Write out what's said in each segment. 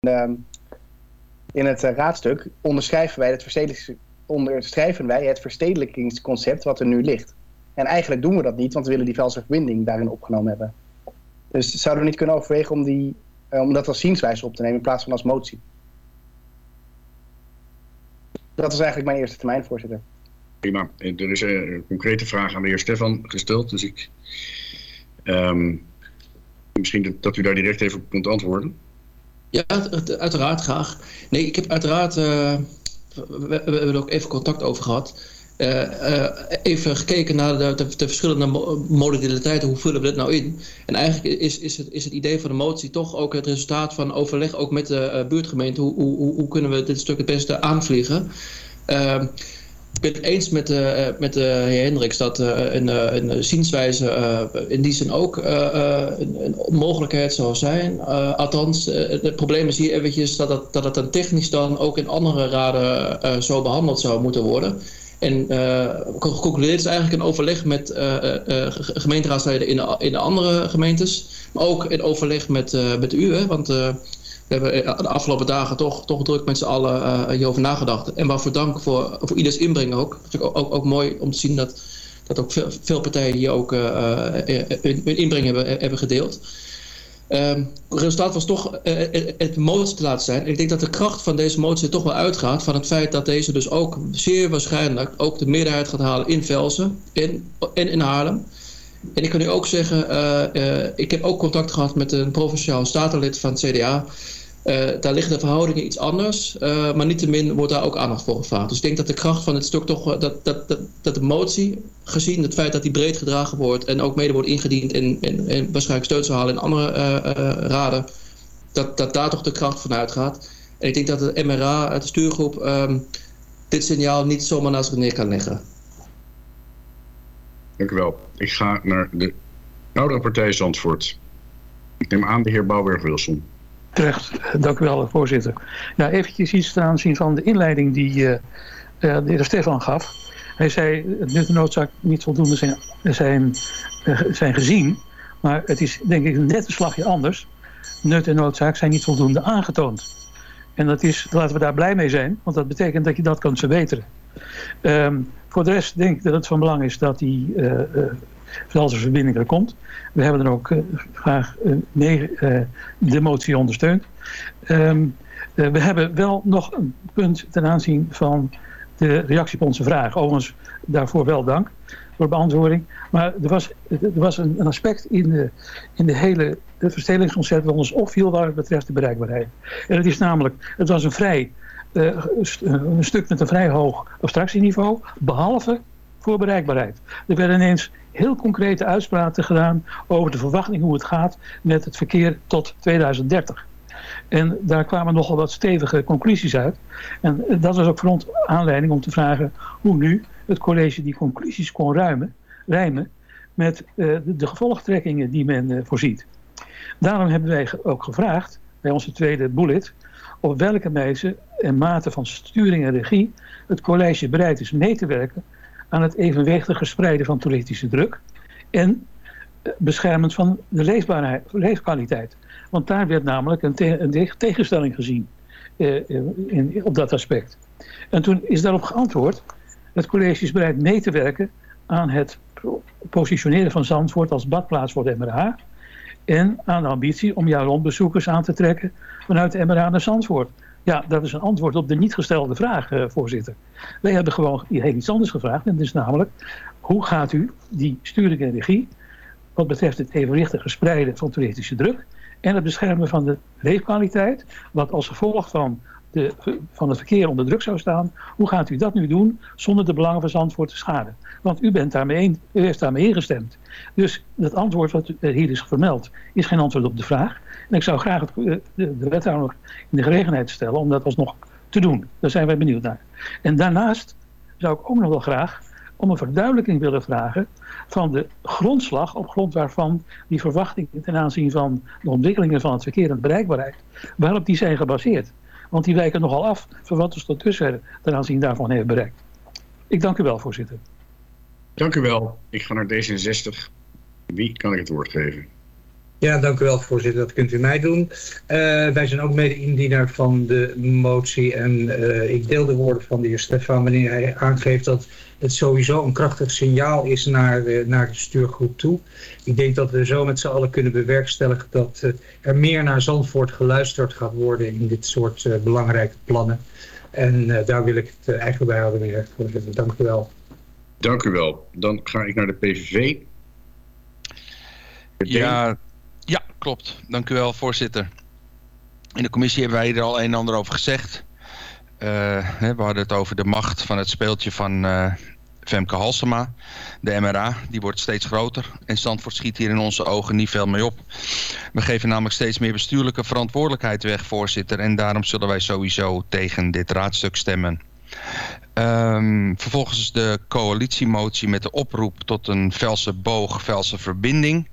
ehm, in het uh, raadstuk onderschrijven wij, het wij het verstedelijkingsconcept wat er nu ligt. En eigenlijk doen we dat niet, want we willen die Velse verbinding daarin opgenomen hebben. Dus zouden we niet kunnen overwegen om, die, uh, om dat als zienswijze op te nemen in plaats van als motie? Dat is eigenlijk mijn eerste termijn, voorzitter. Prima. Er is een concrete vraag aan de heer Stefan gesteld, dus ik... Um, misschien dat, u daar direct even op kunt antwoorden. Ja, uiteraard graag. Nee, ik heb uiteraard... Uh, we, hebben er ook even contact over gehad. Uh, even gekeken naar de, de, de, verschillende modaliteiten. Hoe vullen we dit nou in? En eigenlijk is, is, het, is het idee van de motie toch ook het resultaat van overleg ook met de buurtgemeente. Hoe, hoe, hoe kunnen we dit stuk het beste aanvliegen? Ik ben het eens met, uh, met de heer Hendricks dat een, een zienswijze in die zin ook een, een, mogelijkheid zou zijn. althans, het probleem is hier eventjes dat het, dat het dan technisch dan ook in andere raden zo behandeld zou moeten worden. En geconcludeerd is eigenlijk een overleg met gemeenteraadsleden in de, in de andere gemeentes. Maar ook in overleg met, met u, hè, want hebben eh, de afgelopen dagen toch, toch druk met z'n allen uh, hierover nagedacht. En waarvoor dank voor, voor ieders inbreng ook. Het is ook, ook, ook mooi om te zien dat, dat ook veel, veel partijen hier ook uh, hun, inbreng hebben, hebben gedeeld. Um, het resultaat was toch het motie te laten zijn. ik denk dat de kracht van deze motie toch wel uitgaat van het feit dat deze dus ook zeer waarschijnlijk ook de meerderheid gaat halen in Velsen en, en in Haarlem. En ik kan u ook zeggen, ik heb ook contact gehad met een provinciaal statenlid van het CDA. Uh, daar liggen de verhoudingen iets anders, uh, maar niettemin wordt daar ook aandacht voor gevraagd. Dus ik denk dat de kracht van het stuk toch, dat, dat, dat, dat de motie, gezien het feit dat die breed gedragen wordt en ook mede wordt ingediend en, waarschijnlijk steun zal halen in andere raden, dat, dat daar toch de kracht van uitgaat. En ik denk dat de MRA, de stuurgroep, um, dit signaal niet zomaar naast zich neer kan leggen. Dank u wel. Ik ga naar de oudere partij Zandvoort. Ik neem aan de heer Bouwberg-Wilson. Terecht, dank u wel, voorzitter. Nou, eventjes iets ten aanzien van de inleiding die uh, de heer Stefan gaf. Hij zei, het nut en noodzaak niet voldoende zijn, zijn, uh, zijn gezien. Maar het is denk ik net een slagje anders. Nut en noodzaak zijn niet voldoende aangetoond. En dat is, laten we daar blij mee zijn, want dat betekent dat je dat kunt verbeteren. Um, voor de rest denk ik dat het van belang is dat die verbinding er komt. We hebben dan ook uh, graag mee uh, de motie ondersteund. Um, we hebben wel nog een punt ten aanzien van de reactie op onze vraag. Overigens daarvoor wel dank voor beantwoording. Maar er was, er was een, een aspect in de, in de hele verstedelingsconcept dat ons opviel wat betreft de bereikbaarheid. En het is namelijk, het was een vrij een stuk met een vrij hoog abstractieniveau, behalve voor bereikbaarheid. Er werden ineens heel concrete uitspraken gedaan over de verwachting hoe het gaat met het verkeer tot 2030. En daar kwamen nogal wat stevige conclusies uit. En dat was ook voor ons aanleiding om te vragen hoe nu het college die conclusies kon ruimen, rijmen met uh, de, gevolgtrekkingen die men uh, voorziet. Daarom hebben wij ook gevraagd, bij onze tweede bullet, op welke wijze en mate van sturing en regie het college bereid is mee te werken aan het evenwichtige spreiden van toeristische druk en eh, beschermend van de leefkwaliteit. Want daar werd namelijk een, te een tegenstelling gezien uh, in, op dat aspect. En toen is daarop geantwoord, het college is bereid mee te werken aan het positioneren van Zandvoort als badplaats voor de MRA en aan de ambitie om jouw rondbezoekers aan te trekken vanuit de MRA naar Zandvoort. Ja, dat is een antwoord op de niet gestelde vraag, uh, voorzitter. Wij hebben gewoon heel iets anders gevraagd. En dat is namelijk, hoe gaat u die sturing en regie... wat betreft het evenwichtige spreiden van toeristische druk... en het beschermen van de leefkwaliteit... wat als gevolg van, de, van het verkeer onder druk zou staan... hoe gaat u dat nu doen zonder de belangen van Zandvoort te schaden? Want u, bent daarmee een, u heeft daarmee ingestemd. Dus dat antwoord wat hier is vermeld... is geen antwoord op de vraag... En ik zou graag het, de, de wethouder in de gelegenheid stellen om dat alsnog te doen. Daar zijn wij benieuwd naar. En daarnaast zou ik ook nog wel graag om een verduidelijking willen vragen van de grondslag op grond waarvan die verwachtingen ten aanzien van de ontwikkelingen van het verkeer en bereikbaarheid, waarop die zijn gebaseerd. Want die wijken nogal af van wat ons tot dusver ten aanzien daarvan heeft bereikt. Ik dank u wel, voorzitter. Dank u wel. Ik ga naar D66. Wie kan ik het woord geven? Ja, dank u wel, voorzitter. Dat kunt u mij doen. Uh, wij zijn ook mede-indiener van de motie. En uh, ik deel de woorden van de heer Stefan wanneer hij aangeeft dat het sowieso een krachtig signaal is naar, uh, naar de stuurgroep toe. Ik denk dat we zo met z'n allen kunnen bewerkstelligen dat er meer naar Zandvoort geluisterd gaat worden in dit soort belangrijke plannen. En daar wil ik het eigenlijk bij houden, meneer voorzitter. Dank u wel. Dank u wel. Dan ga ik naar de PVV. Ja, ja, klopt. Dank u wel, voorzitter. In de commissie hebben wij er al een en ander over gezegd. Uh, we hadden het over de macht van het speeltje van uh, Femke Halsema. De MRA, die wordt steeds groter. En Zandvoort schiet hier in onze ogen niet veel mee op. We geven namelijk steeds meer bestuurlijke verantwoordelijkheid weg, voorzitter. En daarom zullen wij sowieso tegen dit raadstuk stemmen. Um, vervolgens de coalitiemotie met de oproep tot een Velse boog, Velse verbinding.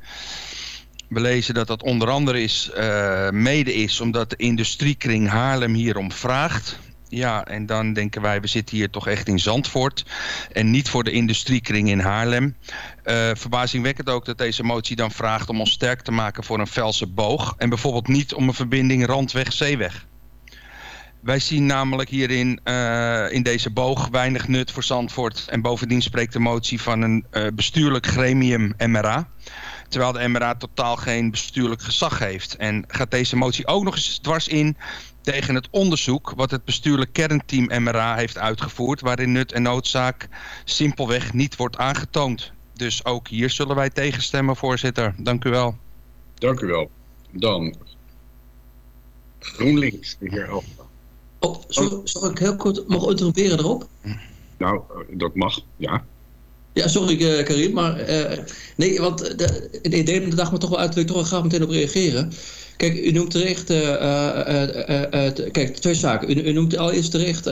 We lezen dat dat onder andere is, uh, mede is omdat de industriekring Haarlem hierom vraagt. Ja, en dan denken wij, we zitten hier toch echt in Zandvoort en niet voor de industriekring in Haarlem. Uh, verbazingwekkend ook dat deze motie dan vraagt om ons sterk te maken voor een Velse boog en bijvoorbeeld niet om een verbinding Randweg-Zeeweg. Wij zien namelijk hierin uh, in deze boog weinig nut voor Zandvoort. En bovendien spreekt de motie van een uh, bestuurlijk gremium MRA. Terwijl de MRA totaal geen bestuurlijk gezag heeft. En gaat deze motie ook nog eens dwars in tegen het onderzoek wat het bestuurlijk kernteam MRA heeft uitgevoerd... waarin nut en noodzaak simpelweg niet wordt aangetoond. Dus ook hier zullen wij tegenstemmen, voorzitter. Dank u wel. Dank u wel. Dan GroenLinks, de heer Elfman. Oh, zal, zal, ik heel kort mogen interromperen erop? Nou, dat mag, ja. Ja, sorry uh, Karim, maar uh, nee, want de, de idee de dag me toch wel uit, wil ik toch wel graag meteen op reageren. Kijk, u noemt terecht, uh, kijk, twee zaken. U, u noemt allereerst terecht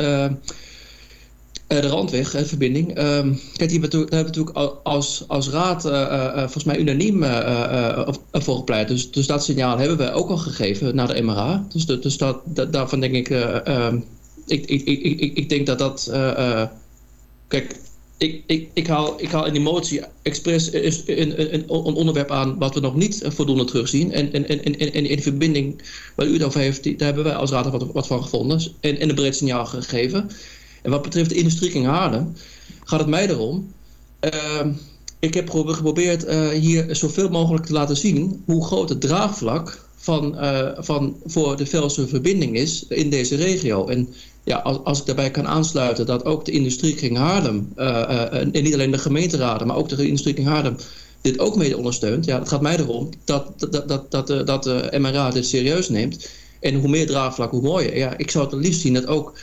de randweg, de verbinding. Um, kijk, hebben we natuurlijk als, als raad volgens mij unaniem voor gepleit. Dus, dus dat signaal hebben we ook al gegeven naar de MRA. Dus, dus dat, daarvan denk ik, ik, ik, ik, ik, ik denk dat dat... kijk, ik, ik, ik, haal, ik haal in die motie expres een, een, onderwerp aan wat we nog niet voldoende terugzien. En, en, en, en, en in verbinding waar u het over heeft, daar hebben wij als raad wat, wat van gevonden. En, en een breed signaal gegeven. En wat betreft de industrie Haarlem gaat het mij erom. Uh, ik heb geprobeerd uh, hier zoveel mogelijk te laten zien hoe groot het draagvlak van, uh, van voor de Velse verbinding is in deze regio. En ja, als, als ik daarbij kan aansluiten dat ook de industriekring Haarlem, uh, en niet alleen de gemeenteraden, maar ook de industriekring Haarlem dit ook mede ondersteunt. Ja, het gaat mij erom dat, dat, dat, dat, dat, dat de MRA dit serieus neemt. En hoe meer draagvlak, hoe mooier. Ja, ik zou het liefst zien dat ook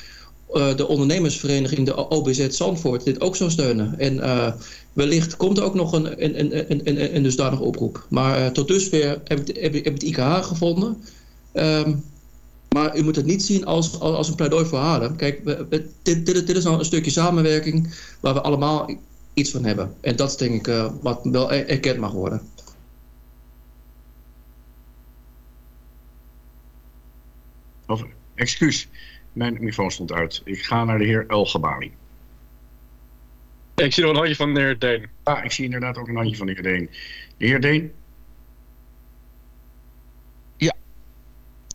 uh, de ondernemersvereniging, de OBZ Zandvoort, dit ook zou steunen. En uh, wellicht komt er ook nog een, een, een, een, een, dusdanige oproep. Maar uh, tot dusver heb ik, heb, het IKH gevonden. Um, maar u moet het niet zien als, als, een pleidooi voor Haarlem. Kijk, dit, dit, dit is nou een stukje samenwerking waar we allemaal iets van hebben. En dat is denk ik wat wel erkend mag worden. Excuus, mijn microfoon stond uit. Ik ga naar de heer Elgebali. Ik zie nog een handje van de heer Deen. Ah, ik zie inderdaad ook een handje van de heer Deen. De heer Deen?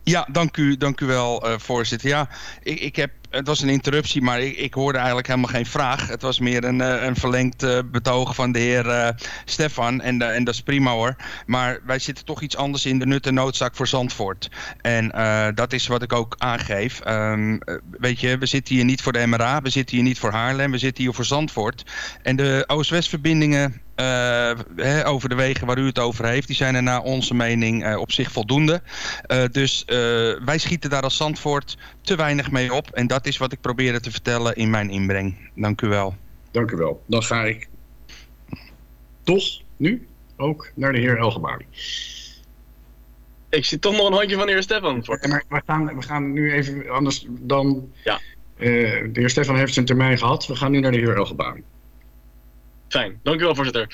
Ja, dank u, dank u wel, uh, voorzitter. Ja, ik, ik heb, het was een interruptie, maar ik, ik hoorde eigenlijk helemaal geen vraag. Het was meer een, uh, een verlengd uh, betoog van de heer Stefan en, en dat is prima hoor. Maar wij zitten toch iets anders in de nut en noodzaak voor Zandvoort. En dat is wat ik ook aangeef. Um, weet je, we zitten hier niet voor de MRA, we zitten hier niet voor Haarlem, we zitten hier voor Zandvoort. En de Oost-West verbindingen uh, hè, over de wegen waar u het over heeft, die zijn er naar onze mening uh, op zich voldoende. Uh, dus wij schieten daar als Zandvoort te weinig mee op. En dat is wat ik probeerde te vertellen in mijn inbreng. Dank u wel. Dank u wel. Dan ga ik toch nu ook naar de heer Elgebali. Ik zie toch nog een handje van de heer Stefan. Voor. Ja, maar we gaan, we gaan nu even anders dan... Ja. de heer Stefan heeft zijn termijn gehad. We gaan nu naar de heer Elgebali. Fijn, dank u wel, voorzitter.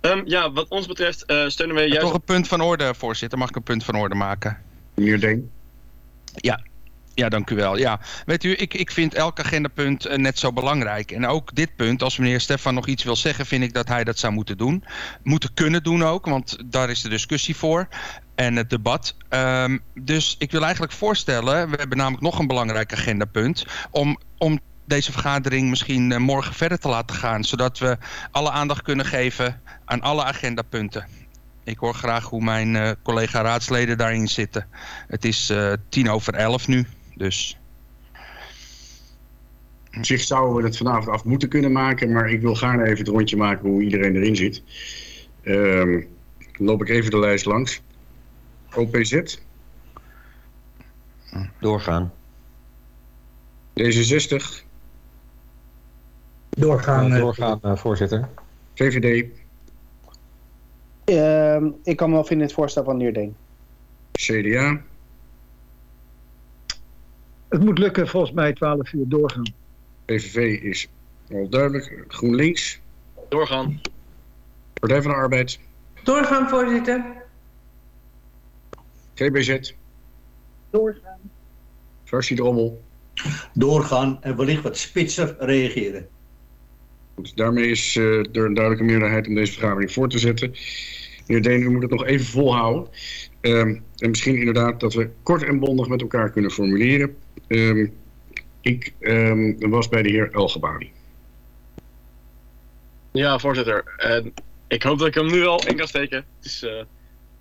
Um, ja, wat ons betreft uh, steunen wij juist... Toch een punt van orde, voorzitter. Mag ik een punt van orde maken? Meneer Deen? Ja. Ja, dank u wel. Ja, weet u, ik, ik vind elk agendapunt uh, net zo belangrijk. En ook dit punt, als meneer Stefan nog iets wil zeggen, vind ik dat hij dat zou moeten doen. Moeten kunnen doen ook, want daar is de discussie voor. En het debat. Um, dus ik wil eigenlijk voorstellen, we hebben namelijk nog een belangrijk agendapunt, om, om deze vergadering misschien uh, morgen verder te laten gaan, zodat we alle aandacht kunnen geven aan alle agendapunten. Ik hoor graag hoe mijn uh, collega raadsleden daarin zitten. Het is uh, tien over elf nu, dus... Op zich zouden we het vanavond af moeten kunnen maken, maar ik wil gaarne even het rondje maken hoe iedereen erin zit. Um, dan loop ik even de lijst langs. OPZ. Doorgaan. D66. Doorgaan, uh, doorgaan uh, voorzitter. VVD. Uh, ik kan me wel vinden in het voorstel van Neerdeen. CDA. Het moet lukken volgens mij 12 uur doorgaan. PVV is al duidelijk. GroenLinks. Doorgaan. Partij van de Arbeid. Doorgaan, voorzitter. GBZ. Doorgaan. Fractie Drommel. Doorgaan en wellicht wat spitser reageren. Daarmee is uh, er een duidelijke meerderheid om deze vergadering voor te zetten. Meneer Deen, u moet het nog even volhouden. Um, en misschien inderdaad dat we kort en bondig met elkaar kunnen formuleren. Um, ik um, was bij de heer Elgebali. Ja, voorzitter. Ik hoop dat ik hem nu al in kan steken. Het is uh,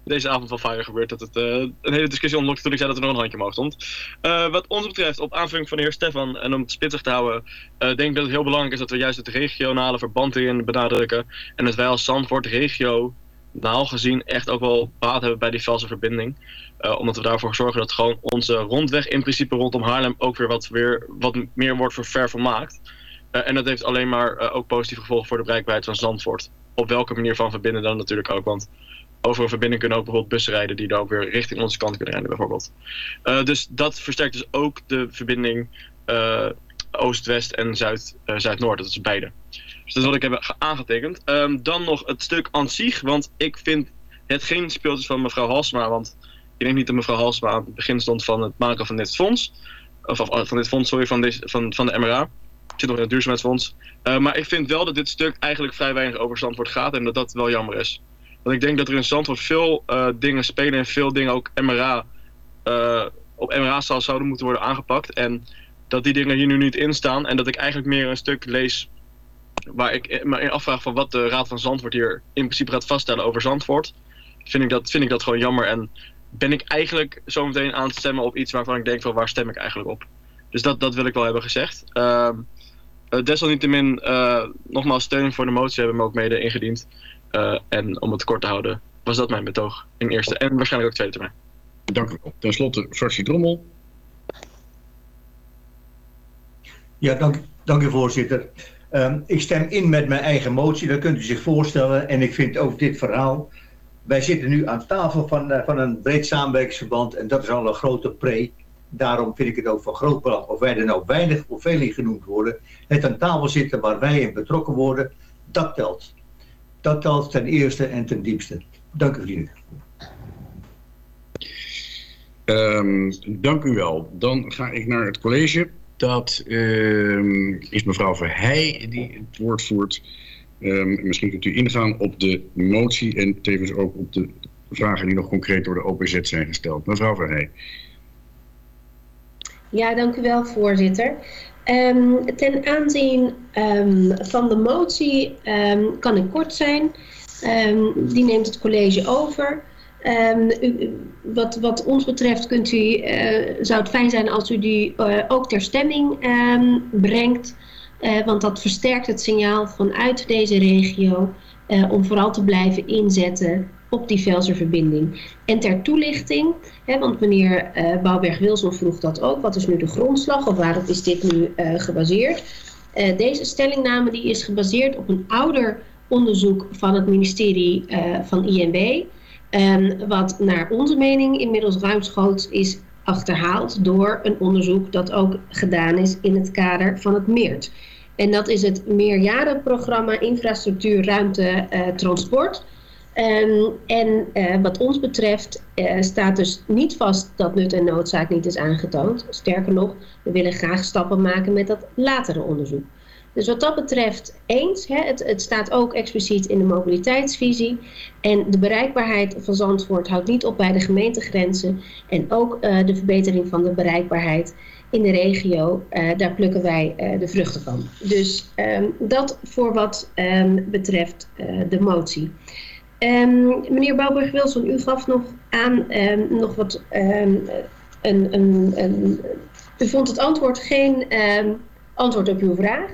deze avond wel vaker gebeurd dat het uh, een hele discussie ontlokte toen ik zei dat er nog een handje omhoog stond. Uh, wat ons betreft, op aanvulling van de heer Stefan en om het spitsig te houden, denk ik dat het heel belangrijk is dat we juist het regionale verband hierin benadrukken. En dat wij als Zandvoort regio naal gezien echt ook wel baat hebben bij die valse verbinding. Omdat we daarvoor zorgen dat gewoon onze rondweg in principe rondom Haarlem ook weer wat, weer, wat meer wordt. Uh, en dat heeft alleen maar ook positieve gevolgen voor de bereikbaarheid van Zandvoort. Op welke manier van verbinden dan natuurlijk ook. Want over een verbinding kunnen ook bijvoorbeeld bussen rijden die dan ook weer richting onze kant kunnen rijden bijvoorbeeld. dus dat versterkt dus ook de verbinding Oost-West en Zuid-Zuid-Noord. dat is beide. Dus dat is wat ik heb aangetekend. Um, dan nog het stuk aan zich, want ik vind het geen speeltjes van mevrouw Halsma, want ik denk niet dat mevrouw Halsma aan het begin stond van het maken van dit fonds. Of, van dit fonds, sorry, van, deze, van, van de MRA. Ik zit nog in het duurzaamheidsfonds. Maar ik vind wel dat dit stuk eigenlijk vrij weinig over Zandvoort gaat en dat dat wel jammer is. Want ik denk dat er in Zandvoort veel uh, dingen spelen en veel dingen ook MRA, uh, op MRA zouden moeten worden aangepakt. En dat die dingen hier nu niet in staan en dat ik eigenlijk meer een stuk lees waar ik me afvraag van wat de Raad van Zandvoort hier in principe gaat vaststellen over Zandvoort, vind ik dat, vind ik dat gewoon jammer. En ben ik eigenlijk zometeen aan het stemmen op iets waarvan ik denk van waar stem ik eigenlijk op. Dus dat, dat wil ik wel hebben gezegd. Uh, uh, desalniettemin, nogmaals steun voor de motie hebben we ook mede ingediend. Uh, en om het kort te houden, was dat mijn betoog in eerste en waarschijnlijk ook tweede termijn. Dank u wel. Ten slotte, fractie Drommel. Ja, dank, dank u voorzitter. Um, ik stem in met mijn eigen motie, dat kunt u zich voorstellen. En ik vind ook dit verhaal... Wij zitten nu aan tafel van, uh, van een breed samenwerkingsverband en dat is al een grote pre. Daarom vind ik het ook van groot belang of wij er nou weinig of veel in genoemd worden. Het aan tafel zitten waar wij in betrokken worden, dat telt. Dat telt ten eerste en ten diepste. Dank u vrienden. Um, dank u wel. Dan ga ik naar het college. Dat uh, is mevrouw Verheij die het woord voert. Um, misschien kunt u ingaan op de motie en tevens ook op de vragen die nog concreet door de OPZ zijn gesteld. Mevrouw Verheij. Ja, dank u wel, voorzitter. Um, ten aanzien um, van de motie kan ik kort zijn. die neemt het college over. Wat, wat, ons betreft kunt u, uh, zou het fijn zijn als u die uh, ook ter stemming brengt. Uh, want dat versterkt het signaal vanuit deze regio om vooral te blijven inzetten op die Velserverbinding. En ter toelichting, hè, want meneer Bouwberg-Wilson vroeg dat ook. Wat is nu de grondslag of waarop is dit nu gebaseerd? deze stellingname die is gebaseerd op een ouder onderzoek van het ministerie van INW... Um, wat naar onze mening inmiddels ruimschoots is achterhaald door een onderzoek dat ook gedaan is in het kader van het MEERT. En dat is het meerjarenprogramma Infrastructuur, Ruimte, uh, Transport. Ehm, en eh, wat ons betreft eh, staat dus niet vast dat nut en noodzaak niet is aangetoond. Sterker nog, we willen graag stappen maken met dat latere onderzoek. Dus wat dat betreft eens, hè, het, het staat ook expliciet in de mobiliteitsvisie. En de bereikbaarheid van Zandvoort houdt niet op bij de gemeentegrenzen. En ook uh, de verbetering van de bereikbaarheid in de regio, daar plukken wij de vruchten van. Dus um, dat voor wat um, betreft de motie. Um, meneer Bouwberg-Wilson, u gaf nog aan nog wat. Een, een, een, u vond het antwoord geen antwoord op uw vraag.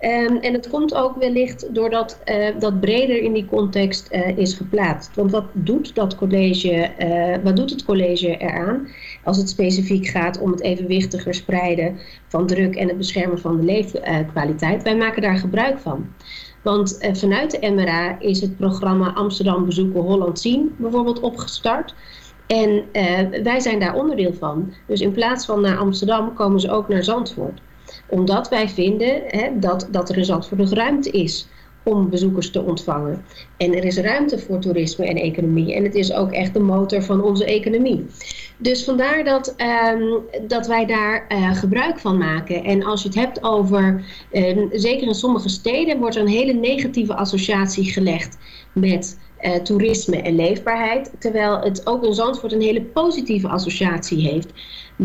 Um, en het komt ook wellicht doordat uh, dat breder in die context uh, is geplaatst. Want wat doet dat college, uh, wat doet het college eraan als het specifiek gaat om het evenwichtiger spreiden van druk en het beschermen van de leefkwaliteit? Wij maken daar gebruik van. Want vanuit de MRA is het programma Amsterdam Bezoeken Holland Zien bijvoorbeeld opgestart. En wij zijn daar onderdeel van. Dus in plaats van naar Amsterdam komen ze ook naar Zandvoort omdat wij vinden hè, dat, dat er in Zandvoort ruimte is om bezoekers te ontvangen. En er is ruimte voor toerisme en economie. En het is ook echt de motor van onze economie. Dus vandaar dat, um, dat wij daar uh, gebruik van maken. En als je het hebt over, uh, zeker in sommige steden, wordt er een hele negatieve associatie gelegd met uh, toerisme en leefbaarheid. Terwijl het ook in Zandvoort een hele positieve associatie heeft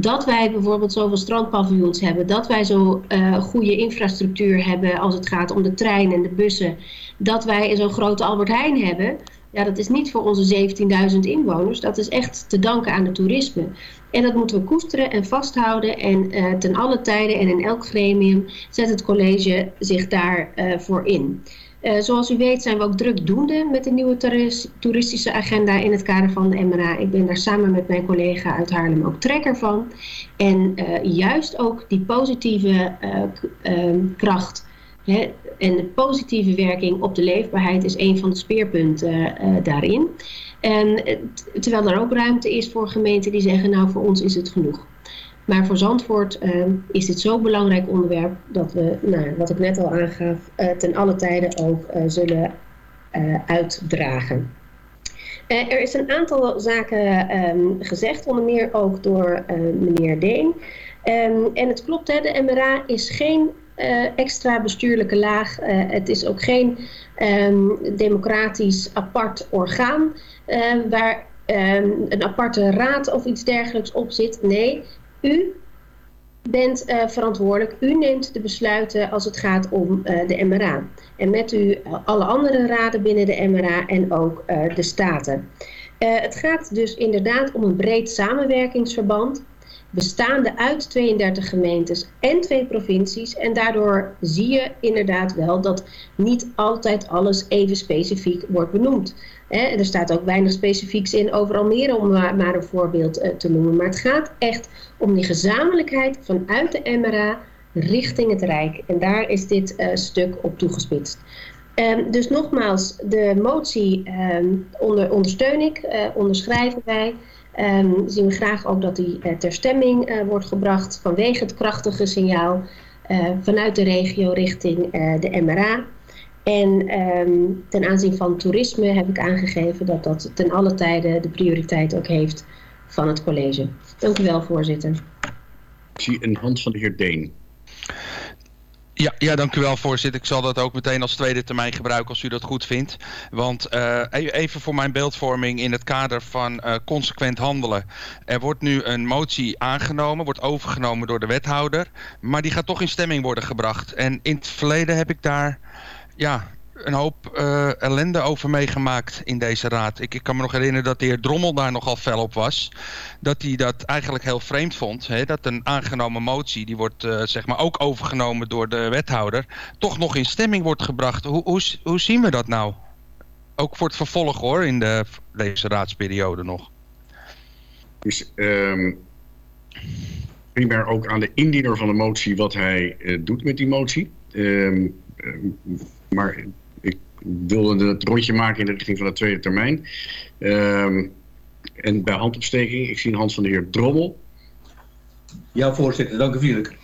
dat wij bijvoorbeeld zoveel strandpaviljoens hebben, dat wij zo uh, goede infrastructuur hebben als het gaat om de trein en de bussen, dat wij zo'n grote Albert Heijn hebben. Ja, dat is niet voor onze 17.000 inwoners. Dat is echt te danken aan het toerisme. En dat moeten we koesteren en vasthouden. En uh, ten alle tijden en in elk gremium zet het college zich daarvoor voor in. Uh, zoals u weet zijn we ook drukdoende met de nieuwe toeristische agenda in het kader van de MRA. Ik ben daar samen met mijn collega uit Haarlem ook trekker van. En uh, juist ook die positieve uh, kracht hè, en de positieve werking op de leefbaarheid is een van de speerpunten daarin. En terwijl er ook ruimte is voor gemeenten die zeggen, nou voor ons is het genoeg. Maar voor Zandvoort uh, is dit zo'n belangrijk onderwerp dat we, nou, wat ik net al aangaf, uh, ten alle tijden ook uh, zullen uitdragen. er is een aantal zaken um, gezegd, onder meer ook door meneer Deen. Um, en het klopt, hè, de MRA is geen extra bestuurlijke laag. het is ook geen democratisch apart orgaan waar een aparte raad of iets dergelijks op zit. Nee, u bent uh, verantwoordelijk. U neemt de besluiten als het gaat om uh, de MRA. En met u alle andere raden binnen de MRA en ook de staten. het gaat dus inderdaad om een breed samenwerkingsverband bestaande uit 32 gemeentes en twee provincies. En daardoor zie je inderdaad wel dat niet altijd alles even specifiek wordt benoemd. Er staat ook weinig specifieks in over Almere, om maar, een voorbeeld uh, te noemen. Maar het gaat echt om die gezamenlijkheid vanuit de MRA richting het Rijk. En daar is dit uh, stuk op toegespitst. Um, dus nogmaals, de motie um, onder, ondersteun ik, uh, onderschrijven wij. Um, zien we graag ook dat die ter stemming wordt gebracht vanwege het krachtige signaal vanuit de regio richting de MRA. En um, ten aanzien van toerisme heb ik aangegeven dat dat ten alle tijde de prioriteit ook heeft van het college. Dank u wel, voorzitter. Ik zie een hand van de heer Deen. Ja, ja, dank u wel voorzitter. Ik zal dat ook meteen als tweede termijn gebruiken als u dat goed vindt. Want uh, even voor mijn beeldvorming in het kader van uh, consequent handelen. Er wordt nu een motie aangenomen, wordt overgenomen door de wethouder. Maar die gaat toch in stemming worden gebracht. En in het verleden heb ik daar ja, een hoop uh, ellende over meegemaakt in deze raad. Ik, ik, kan me nog herinneren dat de heer Drommel daar nogal fel op was. Dat hij dat eigenlijk heel vreemd vond. Hè? Dat een aangenomen motie, die wordt uh, zeg maar ook overgenomen door de wethouder... toch nog in stemming wordt gebracht. Hoe, hoe, zien we dat nou? Ook voor het vervolg hoor, in de, deze raadsperiode nog. Dus primair ook aan de indiener van de motie wat hij uh, doet met die motie... Um, maar wilde het rondje maken in de richting van de tweede termijn. Um, en bij handopsteking, ik zie een hand van de heer Drommel. Ja, voorzitter, dank u vriendelijk.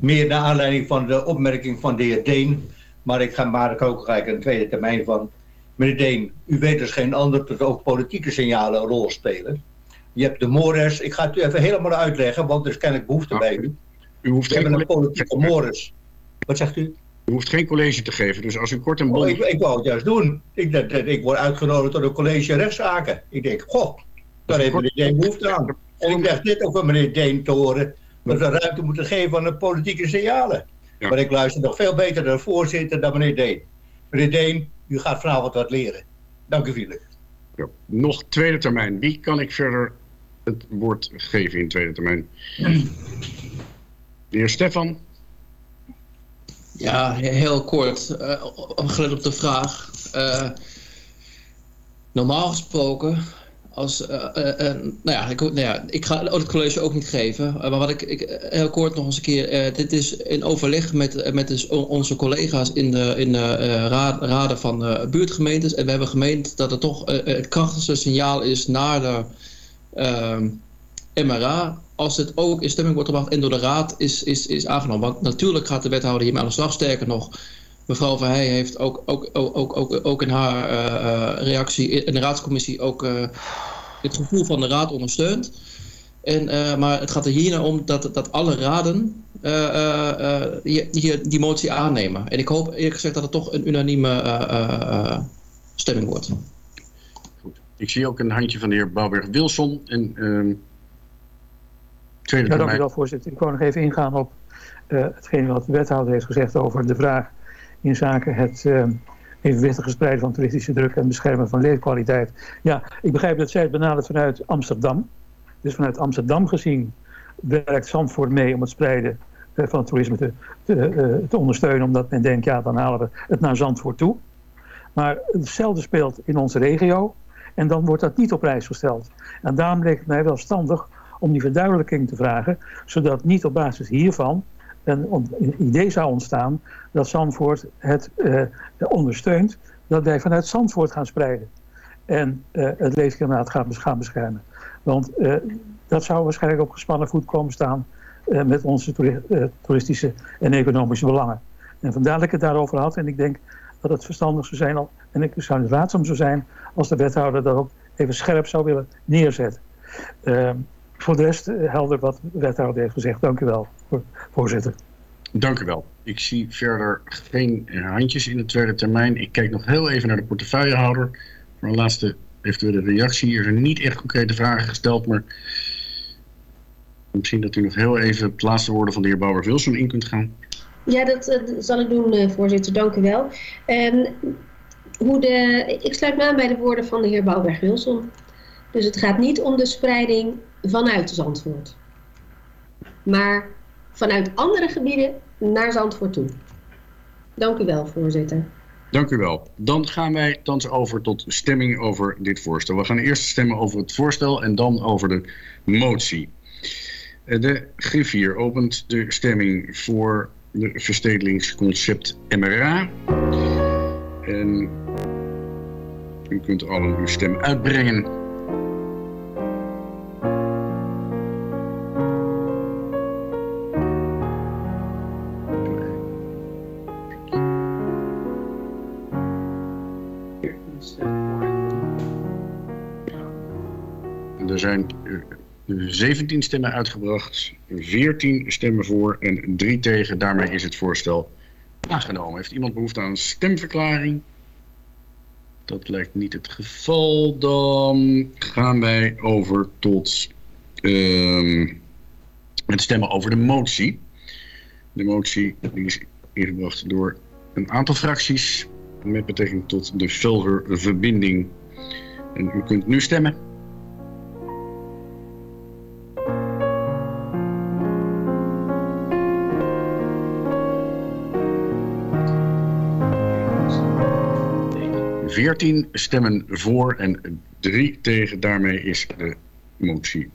Meer naar aanleiding van de opmerking van de heer Deen. Maar ik ga maar ook gelijk een tweede termijn van. Meneer Deen, u weet dus geen ander dat ook politieke signalen een rol spelen. Je hebt de mores, ik ga het u even helemaal uitleggen, want er is kennelijk behoefte bij u. U hoeft We hebben een politieke mores. Wat zegt u? U hoeft geen college te geven, dus als u kort en Oh, bondig... ik, ik wou het juist doen. Ik, dat, dat- ik word uitgenodigd door een college rechtszaken. Ik denk, goh, daar heeft meneer Deen behoefte aan. En ik dacht dit ook van meneer Deen te horen. Dat we ruimte moeten geven aan de politieke signalen. Ja. Maar ik luister nog veel beter naar de voorzitter dan meneer Deen. Meneer Deen, u gaat vanavond wat leren. Dank u vriendelijk. Ja, Nog tweede termijn. Wie kan ik verder het woord geven in tweede termijn? De heer Stefan. Ja, he- heel kort. eh, gelet op de vraag. Eh, normaal gesproken, als, eh, nou ja, ik, nou ja, ik ga het college ook niet geven. maar wat ik, ik heel kort nog eens een keer. dit is in overleg met, met dus on- onze collega's in de, in de raad, raden van buurtgemeentes. En we hebben gemeend dat het toch het krachtigste signaal is naar de ehm, MRA. Als het ook in stemming wordt gebracht en door de raad is, is, is aangenomen. Want natuurlijk gaat de wethouder hiermee aan de slag. Sterker nog, mevrouw Verheij heeft ook, ook, ook, ook, ook, in haar eh, eh, reactie in de raadscommissie ook eh, het gevoel van de raad ondersteund. En, maar het gaat er hier naar om dat, dat alle raden hier, die motie aannemen. En ik hoop eerlijk gezegd dat het toch een unanieme stemming wordt. Ik zie ook een handje van de heer Bouwberg-Wilson. En, Ja, dank u wel, voorzitter. Ik wou nog even ingaan op eh, hetgeen wat de wethouder heeft gezegd over de vraag in zaken het eh, evenwichtige spreiden van toeristische druk en beschermen van leefkwaliteit. Ja, ik begrijp dat zij het benadert vanuit Amsterdam. Dus vanuit Amsterdam gezien werkt Zandvoort mee om het spreiden eh, van het toerisme te, te, te ondersteunen, omdat men denkt, ja, dan halen we het naar Zandvoort toe. Maar hetzelfde speelt in onze regio en dan wordt dat niet op prijs gesteld. En daarom leek het mij wel standig om die verduidelijking te vragen, zodat niet op basis hiervan een, een idee zou ontstaan dat Zandvoort het eh, ondersteunt, dat wij vanuit Zandvoort gaan spreiden en eh, het leefklimaat gaan, gaan beschermen. Want eh, dat zou waarschijnlijk op gespannen voet komen staan met onze toeri- toeristische en economische belangen. En vandaar dat ik het daarover had en ik denk dat het verstandig zou zijn, al, en ik zou het raadzaam zou zijn als de wethouder dat ook even scherp zou willen neerzetten. Ehm, voor de rest eh, helder wat de wethouder heeft gezegd. Dank u wel, voor- voorzitter. Dank u wel. Ik zie verder geen handjes in de tweede termijn. Ik kijk nog heel even naar de portefeuillehouder. Voor een laatste eventuele reactie. Er zijn niet echt concrete vragen gesteld, maar misschien dat u nog heel even het laatste woorden van de heer Bouwer-Wilson in kunt gaan. Ja, dat eh, zal ik doen, eh, voorzitter. Dank u wel. Ehm, hoe de, ik sluit me aan bij de woorden van de heer Bouwberg-Wilson. Dus het gaat niet om de spreiding vanuit Zandvoort. Maar vanuit andere gebieden naar Zandvoort toe. Dank u wel, voorzitter. Dank u wel. Dan gaan wij thans over tot stemming over dit voorstel. We gaan eerst stemmen over het voorstel en dan over de motie. Eh, De griffier opent de stemming voor de verstedelingsconcept MRA. En u kunt allen uw stem uitbrengen. Er zijn eh, 17 stemmen uitgebracht, 14 stemmen voor en 3 tegen. Daarmee is het voorstel aangenomen. Heeft iemand behoefte aan een stemverklaring? Dat lijkt niet het geval. Dan gaan wij over tot ehm, het stemmen over de motie. De motie die is ingebracht door een aantal fracties met betrekking tot de Velger-verbinding. En u kunt nu stemmen. Veertien stemmen voor en drie tegen. Daarmee is de motie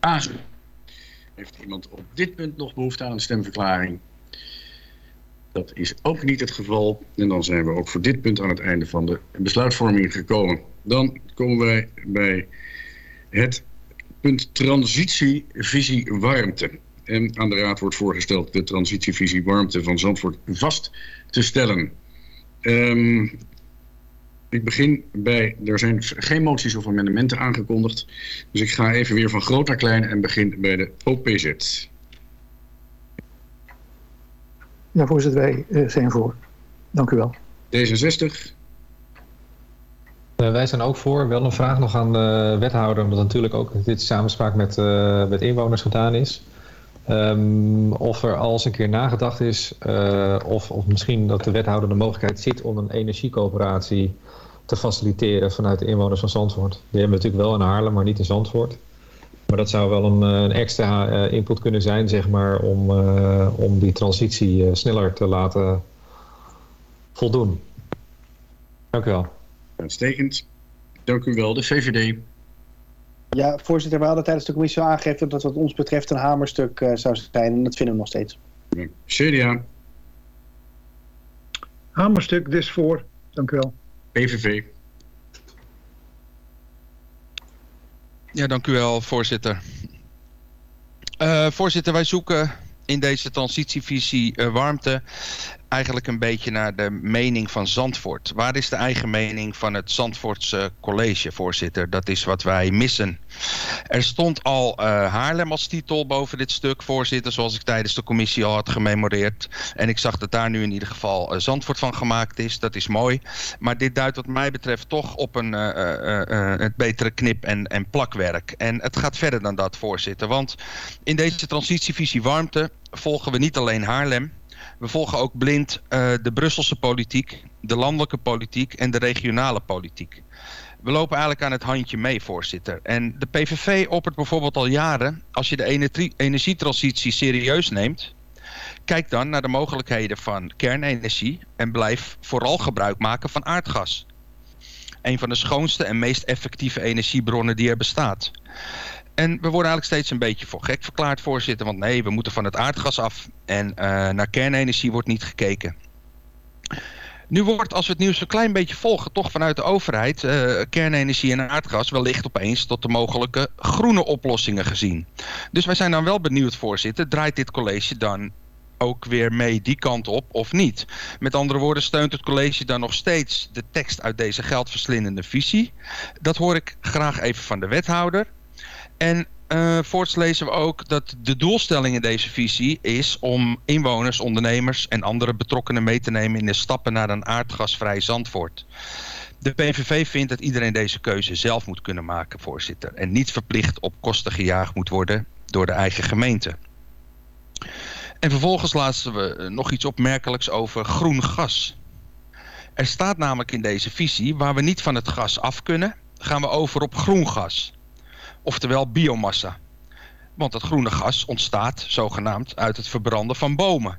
aangenomen. Heeft iemand op dit punt nog behoefte aan een stemverklaring? Dat is ook niet het geval. En dan zijn we ook voor dit punt aan het einde van de besluitvorming gekomen. Dan komen wij bij het punt transitievisie warmte. En aan de raad wordt voorgesteld de transitievisie warmte van Zandvoort vast te stellen. Ehm, Ik begin bij, er zijn geen moties of amendementen aangekondigd. Dus ik ga even weer van groot naar klein en begin bij de OPZ. Ja, voorzitter, wij eh, zijn voor. Dank u wel. D66, Eh, wij zijn ook voor. Wel een vraag nog aan de wethouder, omdat natuurlijk ook dit in samenspraak met, eh, met inwoners gedaan is. Ehm, of er al eens een keer nagedacht is, eh, of, of misschien dat de wethouder de mogelijkheid ziet om een energiecoöperatie te faciliteren vanuit de inwoners van Zandvoort. Die hebben we natuurlijk wel in Haarlem, maar niet in Zandvoort. Maar dat zou wel een, eh, een extra eh, input kunnen zijn, zeg maar, om, eh, om die transitie eh, sneller te laten voldoen. Dank u wel. uitstekend. Dank u wel. De VVD. Ja, voorzitter, we hadden tijdens de commissie al aangegeven dat wat ons betreft een hamerstuk eh, zou zijn. En dat vinden we nog steeds. CDA, Hamerstuk, dus voor. Dank u wel. PVV, Ja, dank u wel, voorzitter. Eh, voorzitter, wij zoeken in deze transitievisie eh, warmte eigenlijk een beetje naar de mening van Zandvoort. Waar is de eigen mening van het Zandvoortse college, voorzitter? Dat is wat wij missen. Er stond al eh, Haarlem als titel boven dit stuk, voorzitter, zoals ik tijdens de commissie al had gememoreerd. En ik zag dat daar nu in ieder geval eh, Zandvoort van gemaakt is. Dat is mooi. Maar dit duidt wat mij betreft toch op een eh, het betere knip- en, en plakwerk. En het gaat verder dan dat, voorzitter. Want in deze transitievisie warmte volgen we niet alleen Haarlem. We volgen ook blind eh, de Brusselse politiek, de landelijke politiek en de regionale politiek. We lopen eigenlijk aan het handje mee, voorzitter. En de PVV oppert bijvoorbeeld al jaren... als je de ener- energietransitie serieus neemt... kijk dan naar de mogelijkheden van kernenergie... en blijf vooral gebruik maken van aardgas. Een van de schoonste en meest effectieve energiebronnen die er bestaat. En we worden eigenlijk steeds een beetje voor gek verklaard, voorzitter. Want nee, we moeten van het aardgas af. En eh, naar kernenergie wordt niet gekeken. Nu wordt, als we het nieuws een klein beetje volgen, toch vanuit de overheid, eh, kernenergie en aardgas wellicht opeens tot de mogelijke groene oplossingen gezien. Dus wij zijn dan wel benieuwd, voorzitter, draait dit college dan ook weer mee die kant op of niet? Met andere woorden, steunt het college dan nog steeds de tekst uit deze geldverslindende visie? Dat hoor ik graag even van de wethouder. En eh, voorts lezen we ook dat de doelstelling in deze visie is om inwoners, ondernemers en andere betrokkenen mee te nemen in de stappen naar een aardgasvrij Zandvoort. De PVV vindt dat iedereen deze keuze zelf moet kunnen maken, voorzitter. En niet verplicht op kosten gejaagd moet worden door de eigen gemeente. En vervolgens lazen we eh, nog iets opmerkelijks over groen gas. Er staat namelijk in deze visie, waar we niet van het gas af kunnen, gaan we over op groen gas oftewel biomassa. Want het groene gas ontstaat zogenaamd uit het verbranden van bomen.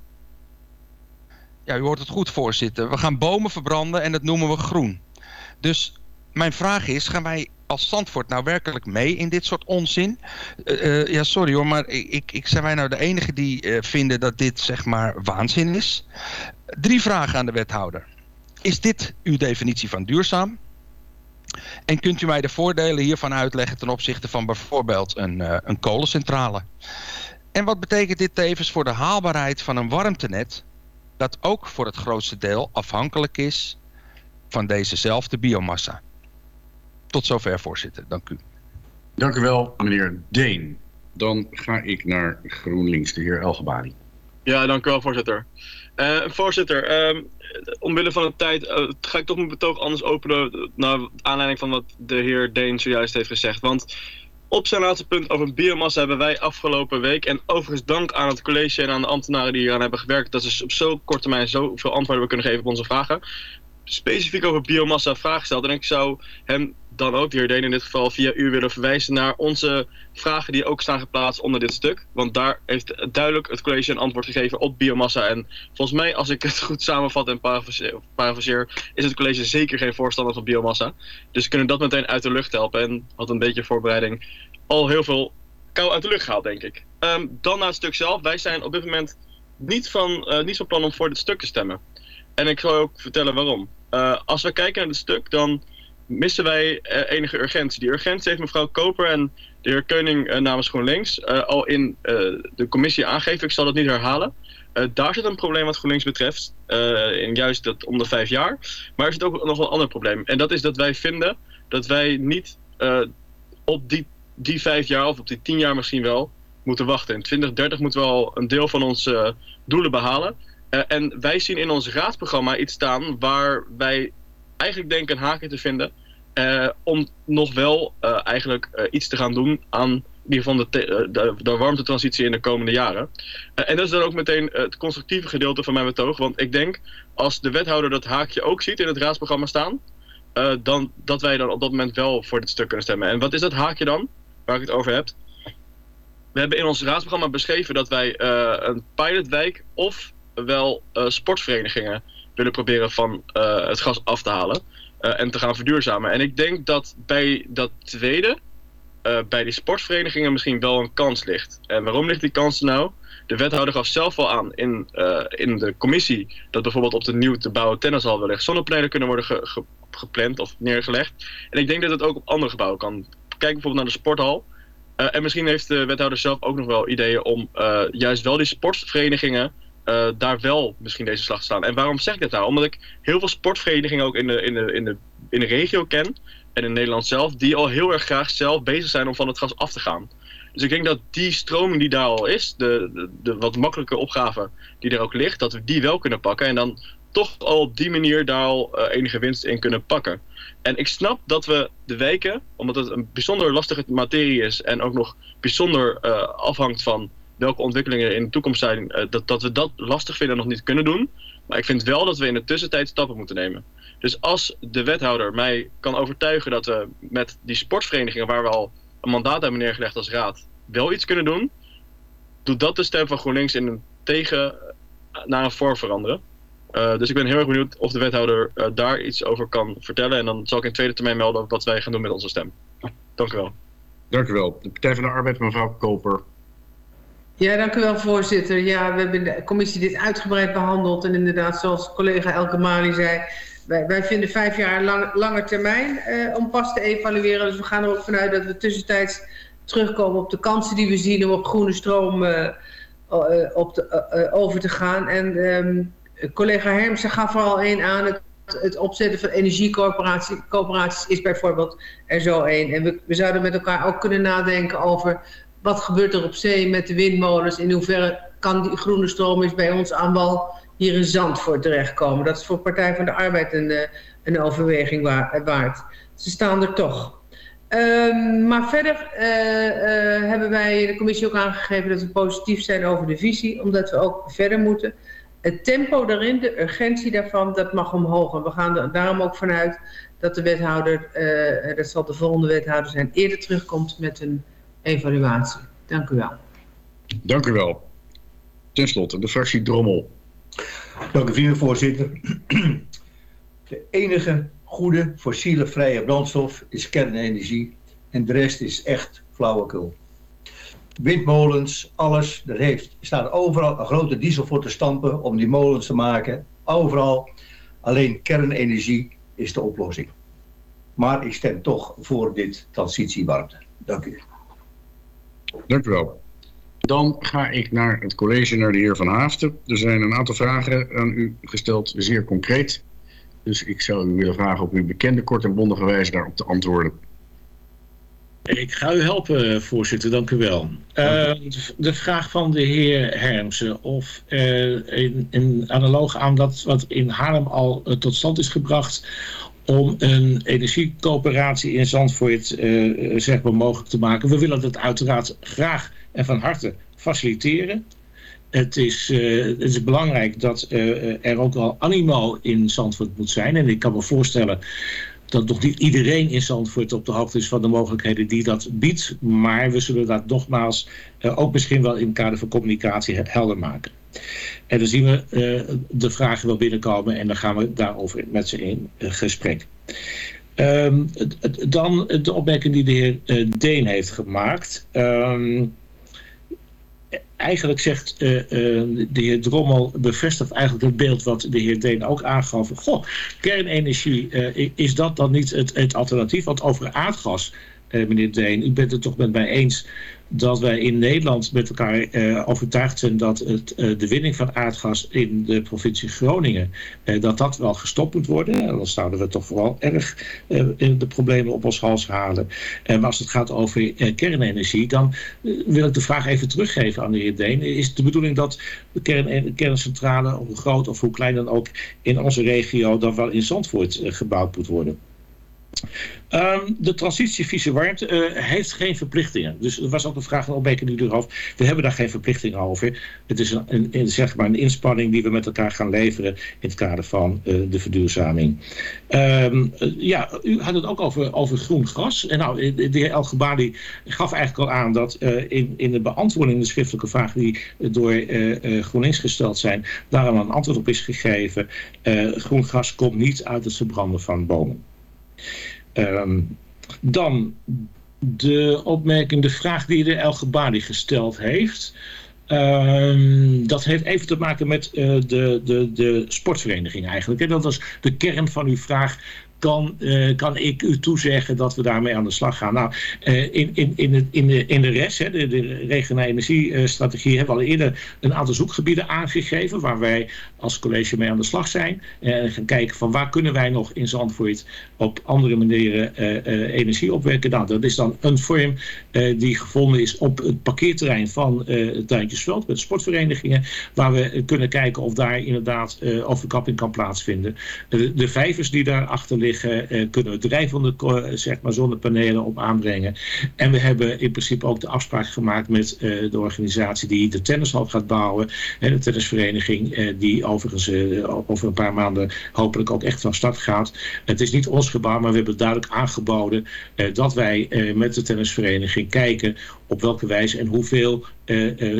Ja, u hoort het goed, voorzitter. We gaan bomen verbranden en dat noemen we groen. Dus mijn vraag is, gaan wij als Zandvoort nou werkelijk mee in dit soort onzin? Uh, uh, ja, sorry hoor, maar ik, ik, zijn wij nou de enige die uh, vinden dat dit zeg maar waanzin is? Drie vragen aan de wethouder. Is dit uw definitie van duurzaam? En kunt u mij de voordelen hiervan uitleggen ten opzichte van bijvoorbeeld een, uh, een kolencentrale? En wat betekent dit tevens voor de haalbaarheid van een warmtenet dat ook voor het grootste deel afhankelijk is van dezezelfde biomassa? Tot zover, voorzitter. Dank u. Dank u wel, meneer Deen. Dan ga ik naar GroenLinks, de heer Elgebari. Ja, dank u wel, voorzitter. Uh, voorzitter, um, omwille van de tijd uh, ga ik toch mijn betoog anders openen naar aanleiding van wat de heer Deen zojuist heeft gezegd. Want op zijn laatste punt over biomassa hebben wij afgelopen week, en overigens dank aan het college en aan de ambtenaren die hier aan hebben gewerkt, dat ze op zo korte termijn zoveel antwoorden kunnen geven op onze vragen, specifiek over biomassa vragen gesteld. En ik zou hem dan ook, de heer Deen in dit geval, via u willen verwijzen naar onze vragen die ook staan geplaatst onder dit stuk. Want daar heeft duidelijk het college een antwoord gegeven op biomassa. En volgens mij, als ik het goed samenvat en parafraseer, is het college zeker geen voorstander van biomassa. Dus we kunnen dat meteen uit de lucht helpen. En had een beetje voorbereiding al heel veel kou uit de lucht gehaald, denk ik. Um, dan naar het stuk zelf. Wij zijn op dit moment niet van, uh, niet van plan om voor dit stuk te stemmen. En ik zal ook vertellen waarom. Uh, als we kijken naar het stuk, dan missen wij eh, enige urgentie. Die urgentie heeft mevrouw Koper en de heer Keuning eh, namens GroenLinks eh, al in de commissie aangegeven. Ik zal dat niet herhalen. Daar zit een probleem wat GroenLinks betreft. in juist dat om de vijf jaar. Maar er zit ook nog een ander probleem. En dat is dat wij vinden dat wij niet op die, die vijf jaar of op die tien jaar misschien wel moeten wachten. In 2030 moeten we al een deel van onze doelen behalen. Eh, en wij zien in ons raadsprogramma iets staan waar wij eigenlijk denken een haakje te vinden. eh, om nog wel eh, eigenlijk eh, iets te gaan doen aan ieder geval de, de, de warmtetransitie in de komende jaren. En dat is dan ook meteen het constructieve gedeelte van mijn betoog. Want ik denk als de wethouder dat haakje ook ziet in het raadsprogramma staan. dan, dat wij dan op dat moment wel voor dit stuk kunnen stemmen. En wat is dat haakje dan, waar ik het over heb? We hebben in ons raadsprogramma beschreven dat wij een pilotwijk of wel sportverenigingen willen proberen van eh, het gas af te halen eh, en te gaan verduurzamen. En ik denk dat bij dat tweede, eh, bij die sportverenigingen misschien wel een kans ligt. En waarom ligt die kans nou? De wethouder gaf zelf al aan in, in de commissie dat bijvoorbeeld op de nieuw te bouwen tennishal wellicht zonnepanelen kunnen worden ge- ge- gepland of neergelegd. En ik denk dat het ook op andere gebouwen kan. Kijk bijvoorbeeld naar de sporthal. En misschien heeft de wethouder zelf ook nog wel ideeën om juist wel die sportverenigingen eh, daar wel misschien deze slag te slaan. En waarom zeg ik dat nou? Omdat ik heel veel sportverenigingen ook in de, in de, in de, in de regio ken en in Nederland zelf, die al heel erg graag zelf bezig zijn om van het gas af te gaan. Dus ik denk dat die stroming die daar al is, de, de, de wat makkelijke opgave die er ook ligt, dat we die wel kunnen pakken en dan toch al op die manier daar al eh, enige winst in kunnen pakken. En ik snap dat we de wijken, omdat het een bijzonder lastige materie is en ook nog bijzonder eh, afhangt van welke ontwikkelingen in de toekomst zijn, eh, dat, dat we dat lastig vinden en nog niet kunnen doen. Maar ik vind wel dat we in de tussentijd stappen moeten nemen. Dus als de wethouder mij kan overtuigen dat we met die sportverenigingen, waar we al een mandaat hebben neergelegd als raad, wel iets kunnen doen, doet dat de stem van GroenLinks in een tegen naar een voor veranderen. Uh, dus ik ben heel erg benieuwd of de wethouder daar iets over kan vertellen. En dan zal ik in tweede termijn melden wat wij gaan doen met onze stem. Dank u wel. Dank u wel. De Partij van de Arbeid, mevrouw Koper. Ja, dank u wel, voorzitter. Ja, we hebben de commissie dit uitgebreid behandeld. En inderdaad, zoals collega Elke Mali zei, wij, vinden vijf jaar lang, langer termijn uh, om pas te evalueren. Dus we gaan er ook vanuit dat we tussentijds terugkomen op de kansen die we zien om op groene stroom uh, op de, over te gaan. En um, collega Hermsen gaf er al één aan. Het, het opzetten van energiecoöperaties is bijvoorbeeld er zo één. En we, we zouden met elkaar ook kunnen nadenken over wat gebeurt er op zee met de windmolens. In hoeverre kan die groene stroom eens bij ons aan wal hier in Zandvoort terechtkomen. Dat is voor Partij van de Arbeid een, een overweging waard. Ze staan er toch. Um, maar verder uh, uh, hebben wij de commissie ook aangegeven dat we positief zijn over de visie. Omdat we ook verder moeten het tempo daarin, de urgentie daarvan, dat mag omhoog. We gaan er daarom ook vanuit dat de wethouder, dat zal de volgende wethouder zijn, eerder terugkomt met een evaluatie. Dank u wel. Dank u wel. Ten slotte, de fractie Drommel. Dank u vrienden, voorzitter. De enige goede fossiele vrije brandstof is kernenergie en de rest is echt flauwekul windmolens, alles. Er heeft, staat overal een grote diesel voor te stampen om die molens te maken. Overal. Alleen kernenergie is de oplossing. Maar ik stem toch voor dit transitiewarmte. Dank u. Dank u wel. Dan ga ik naar het college, naar de heer Van Haafden. Er zijn een aantal vragen aan u gesteld, zeer concreet. Dus ik zou u willen vragen op uw bekende kort en bondige wijze daarop te antwoorden. Ik ga u helpen, voorzitter. Dank u wel. Uh, de vraag van de heer Hermsen of uh, in, in analoog aan dat wat in Haarlem al uh, tot stand is gebracht om een energiecoöperatie in Zandvoort zeg maar mogelijk te maken. We willen dat uiteraard graag en van harte faciliteren. Het is, het is belangrijk dat er ook wel animo in Zandvoort moet zijn. En ik kan me voorstellen dat nog niet iedereen in Zandvoort op de hoogte is van de mogelijkheden die dat biedt. Maar we zullen dat nogmaals ook misschien wel in het kader van communicatie helder maken. En dan zien we uh, de vragen wel binnenkomen en dan gaan we daarover met ze in uh, gesprek. Um, dan de opmerking die de heer Deen heeft gemaakt. Um, eigenlijk zegt eh, eh, de heer Drommel, bevestigt eigenlijk het beeld wat de heer Deen ook aangaf. Goh, kernenergie, eh, is dat dan niet het, het alternatief? Want over aardgas, meneer Deen, u bent het toch met mij eens dat wij in Nederland met elkaar uh, overtuigd zijn dat het, uh, de winning van aardgas in de provincie Groningen, uh, dat dat wel gestopt moet worden. En dan zouden we toch vooral erg de problemen op ons hals halen. maar als het gaat over kernenergie, dan wil ik de vraag even teruggeven aan de heer Deen. Is de bedoeling dat de kern, kerncentrale, hoe groot of hoe klein dan ook, in onze regio dan wel in Zandvoort gebouwd moet worden? Um, de transitievisie warmte uh, heeft geen verplichtingen. Dus er was ook een vraag van opmerking erover. We hebben daar geen verplichtingen over. Het is een, een, zeg maar een inspanning die we met elkaar gaan leveren in het kader van uh, de verduurzaming. Um, uh, ja, u had het ook over, over groen gas. En nou, de heer El gaf eigenlijk al aan dat in, in de beantwoording de schriftelijke vragen die door GroenLinks gesteld zijn, daar al een antwoord op is gegeven. groen gas komt niet uit het verbranden van bomen. Um, dan de opmerking, de vraag die de El Gebali gesteld heeft. Um, dat heeft even te maken met uh, de, de, de sportvereniging eigenlijk. En dat was de kern van uw vraag kan, uh, kan ik u toezeggen dat we daarmee aan de slag gaan. Nou, uh, in, in, in, de, in, de, rest, hè, de, de regionale energiestrategie, hebben we al eerder een aantal zoekgebieden aangegeven waar wij als college mee aan de slag zijn. En uh, gaan kijken van waar kunnen wij nog in Zandvoort op andere manieren energie opwekken. Nou, dat is dan een vorm die gevonden is op het parkeerterrein van het Duintjesveld met sportverenigingen, waar we kunnen kijken of daar inderdaad overkapping kan plaatsvinden. de, de vijvers die daarachter liggen eh, kunnen we drijvende eh, zeg maar, zonnepanelen op aanbrengen. En we hebben in principe ook de afspraak gemaakt met eh, de organisatie die de tennishal gaat bouwen. de tennisvereniging die overigens over een paar maanden hopelijk ook echt van start gaat. Het is niet ons gebouw, maar we hebben duidelijk aangeboden dat wij met de tennisvereniging kijken op welke wijze en hoeveel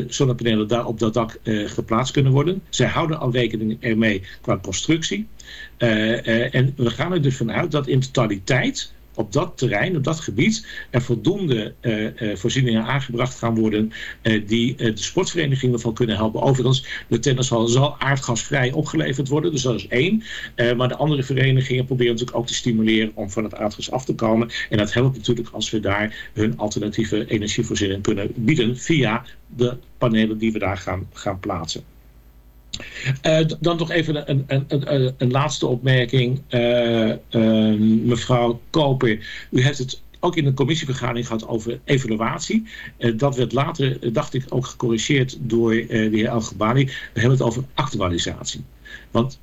zonnepanelen daar op dat dak geplaatst kunnen worden. Zij houden al rekening ermee qua constructie. En we gaan er dus vanuit dat in totaliteit op dat terrein, op dat gebied, er voldoende uh, voorzieningen aangebracht gaan worden die de sportverenigingen ervan kunnen helpen. Overigens, de tennishal zal aardgasvrij opgeleverd worden, dus dat is één. maar de andere verenigingen proberen natuurlijk ook te stimuleren om van het aardgas af te komen. En dat helpt natuurlijk als we daar hun alternatieve energievoorziening kunnen bieden via de panelen die we daar gaan, gaan plaatsen. Uh, dan nog even een, een, een, een laatste opmerking. Uh, uh, mevrouw Koper, u heeft het ook in de commissievergadering gehad over evaluatie. dat werd later, dacht ik, ook gecorrigeerd door de heer Al-Gabani. We hebben het over actualisatie. Want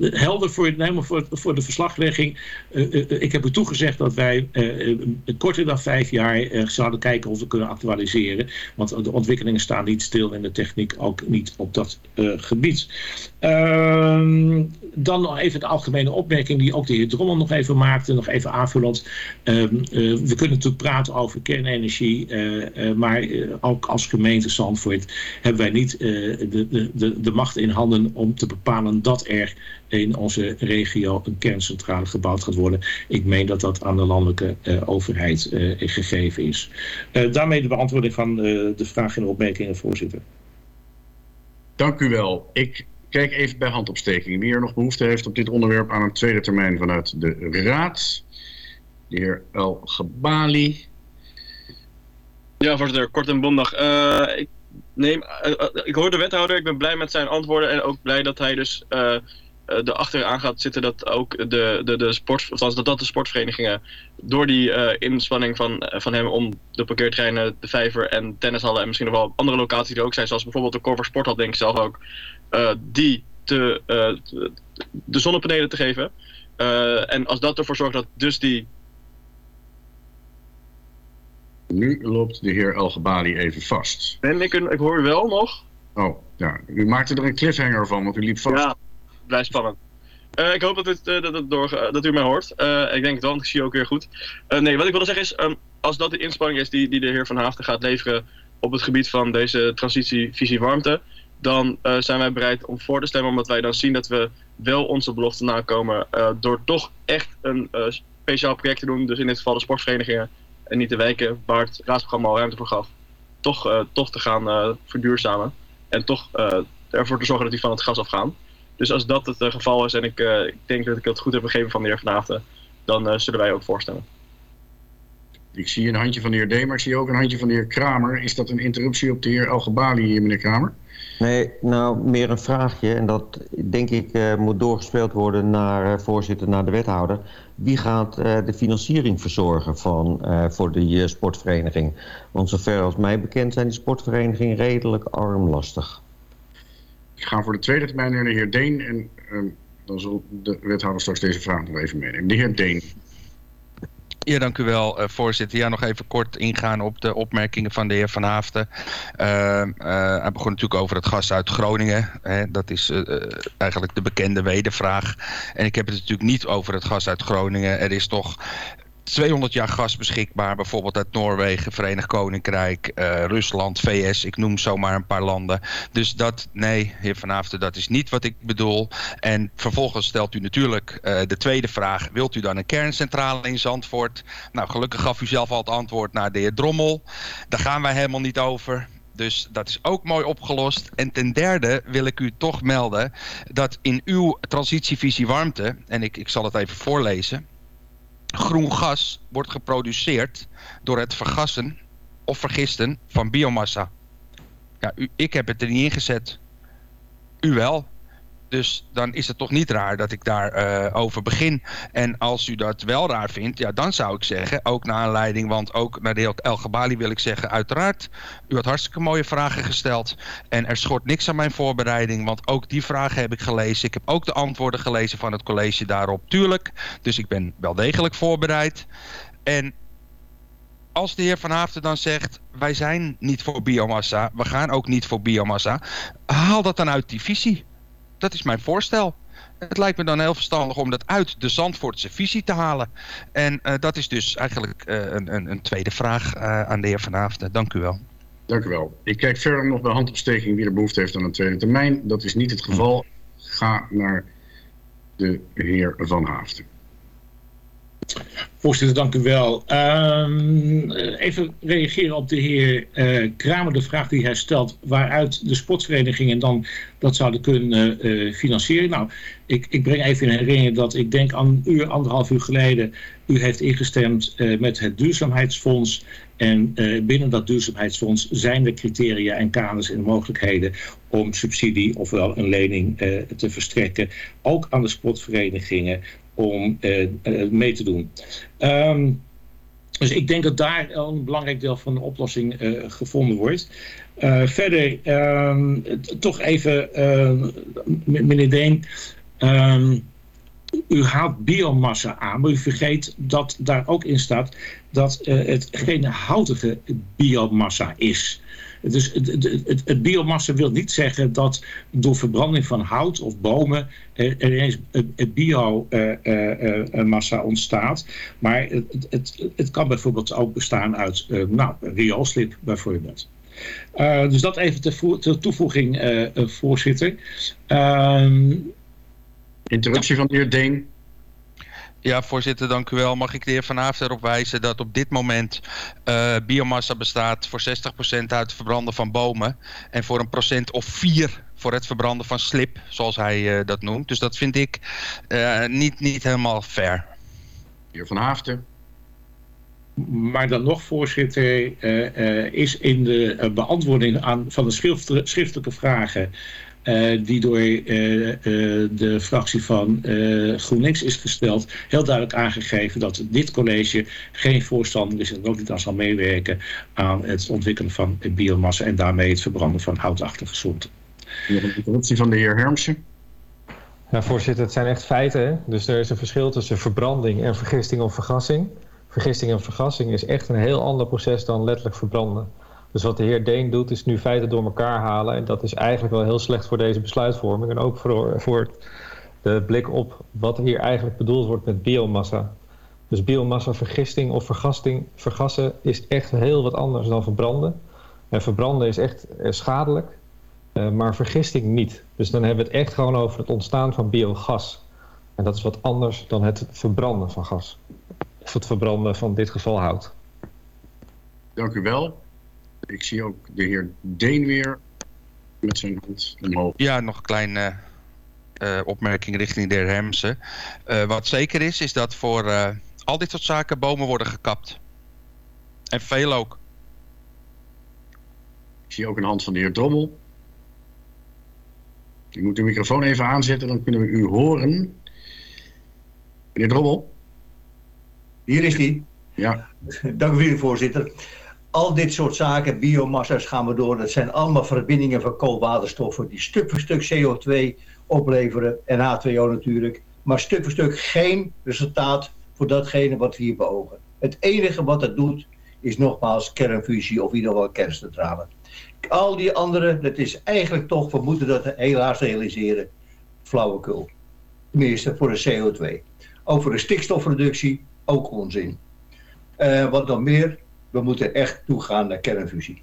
helder voor, voor, voor de verslaglegging. Uh, uh, ik heb u toegezegd dat wij korter dan vijf jaar zouden kijken of we kunnen actualiseren. Want de ontwikkelingen staan niet stil en de techniek ook niet op dat gebied. Ehm, dan nog even de algemene opmerking die ook de heer Drommel nog even maakte, nog even aanvullend. Ehm, we kunnen natuurlijk praten over kernenergie, maar ook als gemeente Zandvoort hebben wij niet de, de, de macht in handen om te bepalen dat er in onze regio een kerncentrale gebouwd gaat worden. Ik meen dat dat aan de landelijke uh, overheid uh, gegeven is. Uh, daarmee de beantwoording van de vraag en de opmerkingen, voorzitter. Dank u wel. Ik kijk even bij handopsteking. Wie er nog behoefte heeft op dit onderwerp aan een tweede termijn vanuit de Raad. De heer El Gebali. Ja, voorzitter, kort en bondig. ik neem, ik hoor de wethouder, ik ben blij met zijn antwoorden en ook blij dat hij dus uh, erachter aan gaat zitten dat ook de, de, de sport, of dat, dat de sportverenigingen door die inspanning van, van hem om de parkeertreinen, de vijver en tennishallen en misschien nog wel andere locaties die er ook zijn, zoals bijvoorbeeld de Corver Sporthal denk ik zelf ook, die te, de zonnepanelen te geven. en als dat ervoor zorgt dat dus die nu loopt de heer Elgebali even vast. Ben ik, ik hoor u wel nog. Oh, ja. U maakte er een cliffhanger van, want u liep vast. Ja, blijft spannend. Uh, ik hoop dat, het, uh, dat, het door, uh, dat u mij hoort. ik denk het wel, want ik zie je ook weer goed. nee, wat ik wilde zeggen is, um, als dat de inspanning is die, die de heer Van Haafden gaat leveren op het gebied van deze transitievisie warmte, dan zijn wij bereid om voor te stemmen, omdat wij dan zien dat we wel onze belofte nakomen door toch echt een speciaal project te doen. Dus in dit geval de sportverenigingen en niet de wijken waar het raadsprogramma al ruimte voor gaf. toch, eh, toch te gaan eh, verduurzamen. En toch eh, ervoor te zorgen dat die van het gas afgaan. Dus als dat het geval is en ik, ik denk dat ik het goed heb begrepen van de heer Van dan zullen wij ook voorstemmen. Ik zie een handje van de heer D, maar ik zie ook een handje van de heer Kramer. Is dat een interruptie op de heer Algebali, meneer Kramer? Nee, nou meer een vraagje. En dat denk ik uh, moet doorgespeeld worden naar uh, voorzitter, naar de wethouder. Wie gaat uh, de financiering verzorgen van, voor de sportvereniging? Want zover als mij bekend zijn die sportverenigingen redelijk armlastig. Ik ga voor de tweede termijn naar de heer Deen. En dan zal de wethouder straks deze vraag nog even meenemen. De heer Deen. Ja, dank u wel, uh, voorzitter. Ja, nog even kort ingaan op de opmerkingen van de heer Van Haften. Uh, uh, hij begon natuurlijk over het gas uit Groningen. Hè, dat is eigenlijk de bekende wedervraag. En ik heb het natuurlijk niet over het gas uit Groningen. Er is toch 200 jaar gas beschikbaar, bijvoorbeeld uit Noorwegen, Verenigd Koninkrijk, uh, Rusland, VS. Ik noem zomaar een paar landen. Dus dat, nee, heer Van Haften, dat is niet wat ik bedoel. En vervolgens stelt u natuurlijk uh, de tweede vraag. Wilt u dan een kerncentrale in Zandvoort? Nou, gelukkig gaf u zelf al het antwoord naar de heer Drommel. Daar gaan wij helemaal niet over. Dus dat is ook mooi opgelost. En ten derde wil ik u toch melden dat in uw transitievisie warmte, en ik, ik zal het even voorlezen groen gas wordt geproduceerd door het vergassen of vergisten van biomassa. Ja, ik heb het er niet ingezet. U wel. Dus dan is het toch niet raar dat ik daarover uh, over begin. En als u dat wel raar vindt, ja, dan zou ik zeggen, ook naar aanleiding, want ook naar de heer El Gabali wil ik zeggen, uiteraard, u had hartstikke mooie vragen gesteld. En er schort niks aan mijn voorbereiding, want ook die vragen heb ik gelezen. Ik heb ook de antwoorden gelezen van het college daarop, tuurlijk. Dus ik ben wel degelijk voorbereid. En als de heer Van Haften dan zegt, wij zijn niet voor biomassa, we gaan ook niet voor biomassa, haal dat dan uit die visie. Dat is mijn voorstel. Het lijkt me dan heel verstandig om dat uit de Zandvoortse visie te halen. En uh, dat is dus eigenlijk uh, een, een, een, tweede vraag uh, aan de heer Van. Dank u wel. Dank u wel. Ik kijk verder nog bij handopsteking wie er behoefte heeft aan een tweede termijn. Dat is niet het geval. Ga naar de heer Van Haften. Voorzitter, dank u wel. Um, even reageren op de heer uh, Kramer, de vraag die hij stelt... waaruit de sportverenigingen dan dat zouden kunnen uh, financieren. Nou, ik, ik breng even in herinnering dat ik denk aan een uur, anderhalf uur geleden... u heeft ingestemd uh, met het duurzaamheidsfonds... En binnen dat duurzaamheidsfonds zijn er criteria en kaders en mogelijkheden... om subsidie ofwel een lening te verstrekken, ook aan de sportverenigingen om uh, uh, mee te doen. Um, dus ik denk dat daar een belangrijk deel van de oplossing uh, gevonden wordt. verder, um, toch even, meneer Deen, u haalt biomassa aan, maar u vergeet dat daar ook in staat dat het geen houtige biomassa is. Dus het, het, het, biomassa wil niet zeggen dat door verbranding van hout of bomen er ineens biomassa ontstaat. Maar het, het, het kan bijvoorbeeld ook bestaan uit nou, rioolslip bijvoorbeeld. Uh, dus dat even ter, ter toevoeging, uh, voorzitter. Um, Interruptie ja. van de heer Deen. Ja, voorzitter, dank u wel. Mag ik de heer Van Haafd erop wijzen dat op dit moment uh, biomassa bestaat voor 60% uit het verbranden van bomen. En voor een procent of 4 voor het verbranden van slip, zoals hij uh, dat noemt. Dus dat vind ik uh, niet, niet helemaal fair. Heer Van Haafden. Maar dan nog, voorzitter, uh, is in de beantwoording aan, van de schriftelijke vragen uh, die door uh, uh, de fractie van GroenLinks is gesteld, heel duidelijk aangegeven dat dit college geen voorstander is en ook niet aan zal meewerken aan het ontwikkelen van biomassa en daarmee het verbranden van houtachtige soorten. Een interruptie van de heer Hermsen. Ja, voorzitter, het zijn echt feiten. Hè? Dus er is een verschil tussen verbranding en vergisting of vergassing. Vergisting en vergassing is echt een heel ander proces dan letterlijk verbranden. Dus wat de heer Deen doet, is nu feiten door elkaar halen. En dat is eigenlijk wel heel slecht voor deze besluitvorming. En ook voor, voor de blik op wat hier eigenlijk bedoeld wordt met biomassa. Dus biomassa vergisting of vergasting, vergassen is echt heel wat anders dan verbranden. En verbranden is echt schadelijk, maar vergisting niet. Dus dan hebben we het echt gewoon over het ontstaan van biogas. En dat is wat anders dan het verbranden van gas. Of het verbranden van dit geval hout. Dank u wel. Ik zie ook de heer Deen weer met zijn hand omhoog. Ja, nog een kleine eh, opmerking richting de heer Hermsen. Eh, wat zeker is, is dat voor eh, al dit soort zaken bomen worden gekapt. En veel ook. Ik zie ook een hand van de heer Drommel. Ik moet de microfoon even aanzetten, dan kunnen we u horen. Meneer Drommel? Hier is die. Ja. Dank u wel, voorzitter. Al dit soort zaken, biomassa's gaan we door. Dat zijn allemaal verbindingen van koolwaterstoffen die stuk voor stuk CO2 opleveren en H2O natuurlijk. Maar stuk voor stuk geen resultaat voor datgene wat we hier beogen. Het enige wat het doet is nogmaals kernfusie of in ieder geval kerncentrale. Al die andere, dat is eigenlijk toch, we moeten dat helaas realiseren, flauwekul. Tenminste voor de CO2. Ook voor de stikstofreductie, ook onzin. Uh, wat dan meer, we moeten echt toegaan naar kernfusie.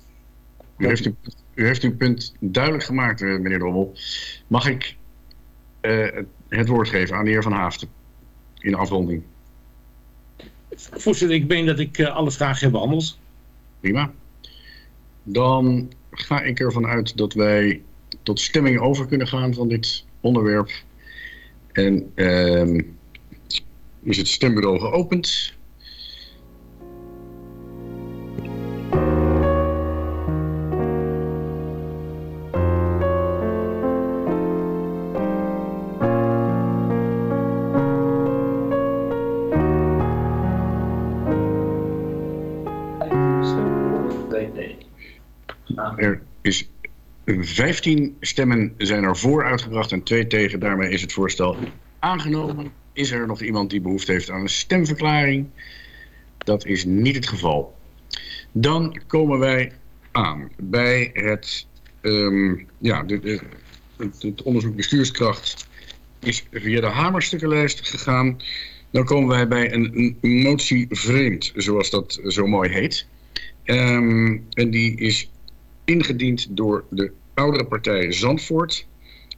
U heeft, uw, u heeft uw punt duidelijk gemaakt, eh, meneer Drommel. Mag ik uh, het woord geven aan de heer Van Haafden in de afronding? Voorzitter, ik meen dat ik alle vragen heb behandeld. Prima. Dan ga ik ervan uit dat wij tot stemming over kunnen gaan van dit onderwerp. En uh, is het stembureau geopend. 15 stemmen zijn er voor uitgebracht en twee tegen. Daarmee is het voorstel aangenomen. Is er nog iemand die behoefte heeft aan een stemverklaring? Dat is niet het geval. Dan komen wij aan bij het, um, ja, de, het, onderzoek bestuurskracht is via de hamerstukkenlijst gegaan. Dan komen wij bij een, motie vreemd, zoals dat zo mooi heet. Um, en die is ingediend door de oudere partij Zandvoort.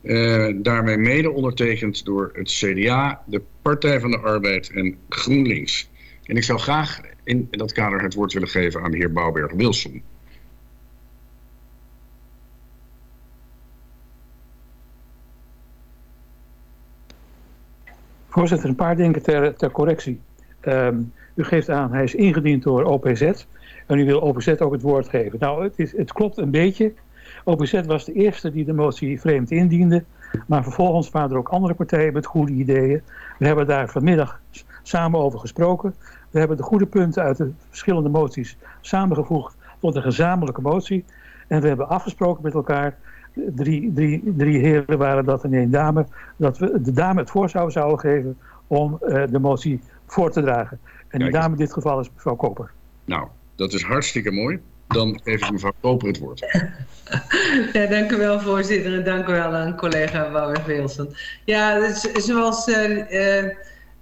Uh, daarmee mede ondertekend door het CDA, de Partij van de Arbeid en GroenLinks. En ik zou graag in dat kader het woord willen geven aan de heer Bouwberg-Wilson. Voorzitter, een paar dingen ter, ter correctie. Um, u geeft aan, hij is ingediend door OPZ. En u wil OPZ ook het woord geven. Nou, het, is, het klopt een beetje. OPZ was de eerste die de motie vreemd indiende. Maar vervolgens waren er ook andere partijen met goede ideeën. We hebben daar vanmiddag samen over gesproken. We hebben de goede punten uit de verschillende moties samengevoegd tot een gezamenlijke motie. En we hebben afgesproken met elkaar, drie, drie, drie heren waren dat en één dame, dat we de dame het voorstel zouden geven om uh, de motie voor te dragen. En die dame in dit geval is mevrouw Koper. Nou, dat is hartstikke mooi. Dan geef ik mevrouw Koper het woord. Ja, dank u wel, voorzitter. En dank u wel aan collega Bouwer Wilson. Ja, dus, zoals uh, uh,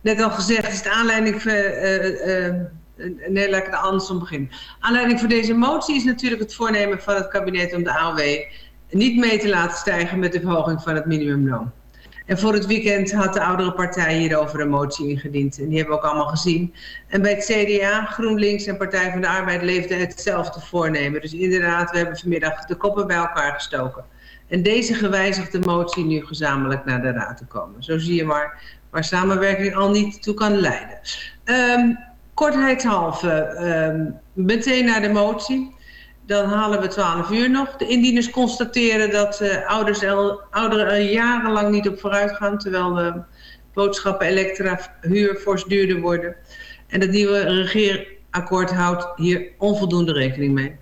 net al gezegd is de aanleiding voor... Uh, nee, laat ik het andersom beginnen. Aanleiding voor deze motie is natuurlijk het voornemen van het kabinet om de AOW niet mee te laten stijgen met de verhoging van het minimumloon. En voor het weekend had de oudere partij hierover een motie ingediend. En die hebben we ook allemaal gezien. En bij het CDA, GroenLinks en Partij van de Arbeid leefde hetzelfde voornemen. Dus inderdaad, we hebben vanmiddag de koppen bij elkaar gestoken. En deze gewijzigde motie nu gezamenlijk naar de raad te komen. Zo zie je maar waar samenwerking al niet toe kan leiden. Um, kortheidshalve, um, meteen naar de motie. Dan halen we 12 uur nog. De indieners constateren dat ouders el, ouderen al jarenlang niet op vooruit gaan... terwijl boodschappen, elektra, huur fors duurder worden. En het nieuwe regeerakkoord houdt hier onvoldoende rekening mee.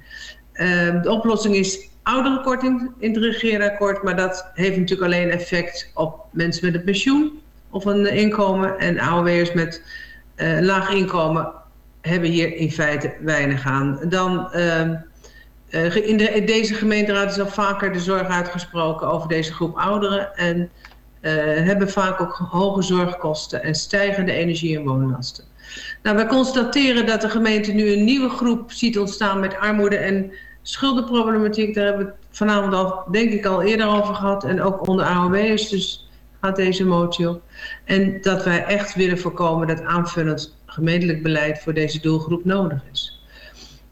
Uh, de oplossing is ouderenkorting in het regeerakkoord... maar dat heeft natuurlijk alleen effect op mensen met een pensioen of een inkomen... en AOW'ers met uh, laag inkomen hebben hier in feite weinig aan. Dan... Uh, in, de, in, deze gemeenteraad is al vaker de zorg uitgesproken over deze groep ouderen. En uh, hebben vaak ook hoge zorgkosten en stijgende energie- en woonlasten. Nou, wij constateren dat de gemeente nu een nieuwe groep ziet ontstaan met armoede en schuldenproblematiek. Daar hebben we het vanavond al, denk ik, al eerder over gehad. En ook onder AOW'ers, dus gaat deze motie op. En dat wij echt willen voorkomen dat aanvullend gemeentelijk beleid voor deze doelgroep nodig is.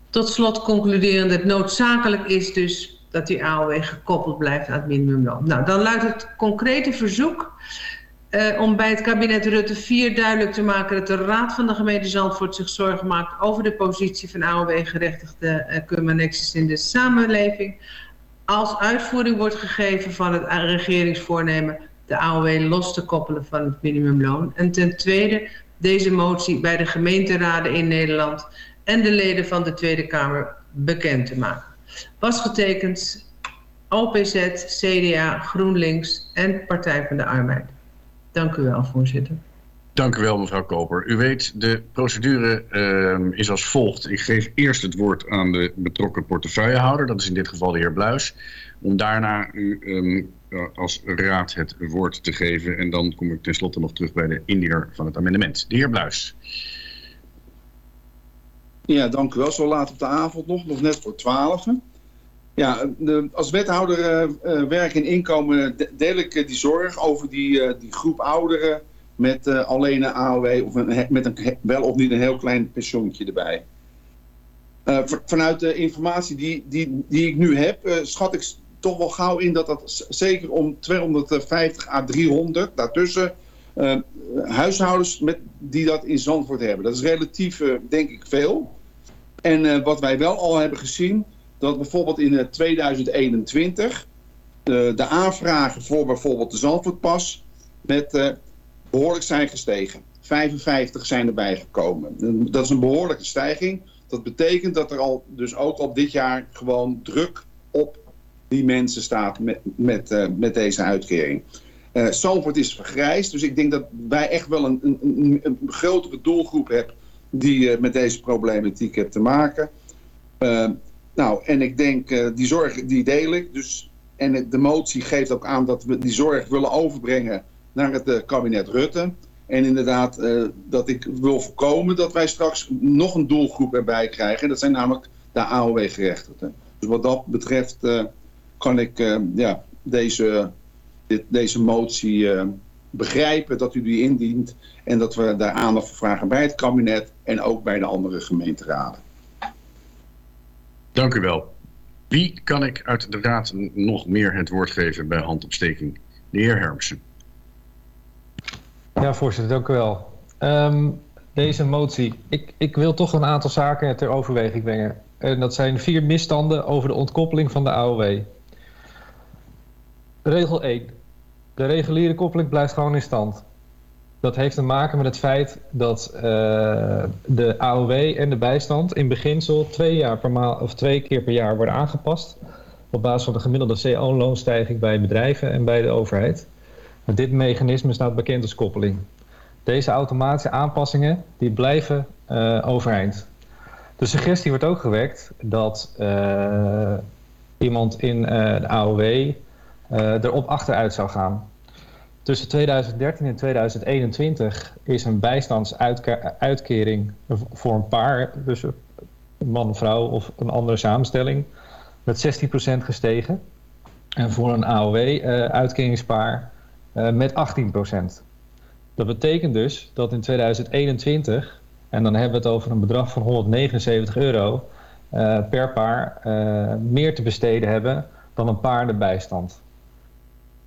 Tot slot concluderen dat noodzakelijk is dus dat die AOW gekoppeld blijft aan het minimumloon. Nou, dan luidt het concrete verzoek uh, om bij het kabinet Rutte 4 duidelijk te maken dat de Raad van de gemeente Zandvoort zich zorgen maakt over de positie van AOW-gerechtigde uh, in de samenleving. Als uitvoering wordt gegeven van het regeringsvoornemen de AOW los te koppelen van het minimumloon. En ten tweede deze motie bij de gemeenteraden in Nederland en de leden van de Tweede Kamer bekend te maken. Was getekend OPZ, CDA, GroenLinks en Partij van de Arbeid. Dank u wel, voorzitter. Dank u wel, mevrouw Koper. U weet, de procedure uh, is als volgt. Ik geef eerst het woord aan de betrokken portefeuillehouder. Dat is in dit geval de heer Bluis. Om daarna u um, als raad het woord te geven. En dan kom ik tenslotte nog terug bij de indiener van het amendement. De heer Bluis. Ja, dank u wel. Zo laat op de avond nog, nog net voor twaalf. Ja, de, als wethouder uh, werk en inkomen deel ik uh, die zorg over die, die groep ouderen met alleen een AOW of met een wel of niet een heel klein pensioentje erbij. vanuit de informatie die, die, die ik nu heb, schat ik toch wel gauw in dat dat zeker om 250 à 300 daartussen huishoudens met, die dat in Zandvoort hebben. Dat is relatief, denk ik, veel. En wat wij wel al hebben gezien dat bijvoorbeeld in 2021 de, de aanvragen voor bijvoorbeeld de Zandvoortpas met behoorlijk zijn gestegen. 55 zijn erbij gekomen. Dat is een behoorlijke stijging. Dat betekent dat er al dus ook op dit jaar gewoon druk op die mensen staat met, met, met deze uitkering. Uh, is vergrijsd, dus ik denk dat wij echt wel een, een, een grotere doelgroep hebben die uh, met deze problematiek heeft te maken. Nou, en ik denk, uh, die zorg die deel ik. Dus, en de motie geeft ook aan dat we die zorg willen overbrengen naar het kabinet Rutte. En inderdaad, dat ik wil voorkomen dat wij straks nog een doelgroep erbij krijgen. En dat zijn namelijk de AOW-gerechtigden. Dus wat dat betreft kan ik ja, deze, dit, deze motie begrijpen dat u die indient. En dat we daar aandacht voor vragen bij het kabinet en ook bij de andere gemeenteraden. Dank u wel. Wie kan ik uit de raad nog meer het woord geven bij handopsteking? De heer Hermsen. Ja, voorzitter, dank u wel. Um, deze motie. Ik, ik wil toch een aantal zaken ter overweging brengen. En dat zijn vier misstanden over de ontkoppeling van de AOW. Regel 1. De reguliere koppeling blijft gewoon in stand. Dat heeft te maken met het feit dat uh, de AOW en de bijstand in beginsel twee, jaar per maand, of twee keer per jaar worden aangepast. Op basis van de gemiddelde CO-loonstijging bij bedrijven en bij de overheid. Dit mechanisme staat bekend als koppeling. Deze automatische aanpassingen die blijven uh, overeind. De suggestie wordt ook gewekt dat uh, iemand in de AOW erop achteruit zou gaan. Tussen 2013 en 2021 is een bijstandsuitkering voor een paar, dus een man, vrouw of een andere samenstelling, met 16% gestegen. En voor een AOW-uitkeringspaar uh, uh, met 18%. Dat betekent dus dat in 2021, en dan hebben we het over een bedrag van 179 euro uh, per paar, meer te besteden hebben dan een paar de bijstand.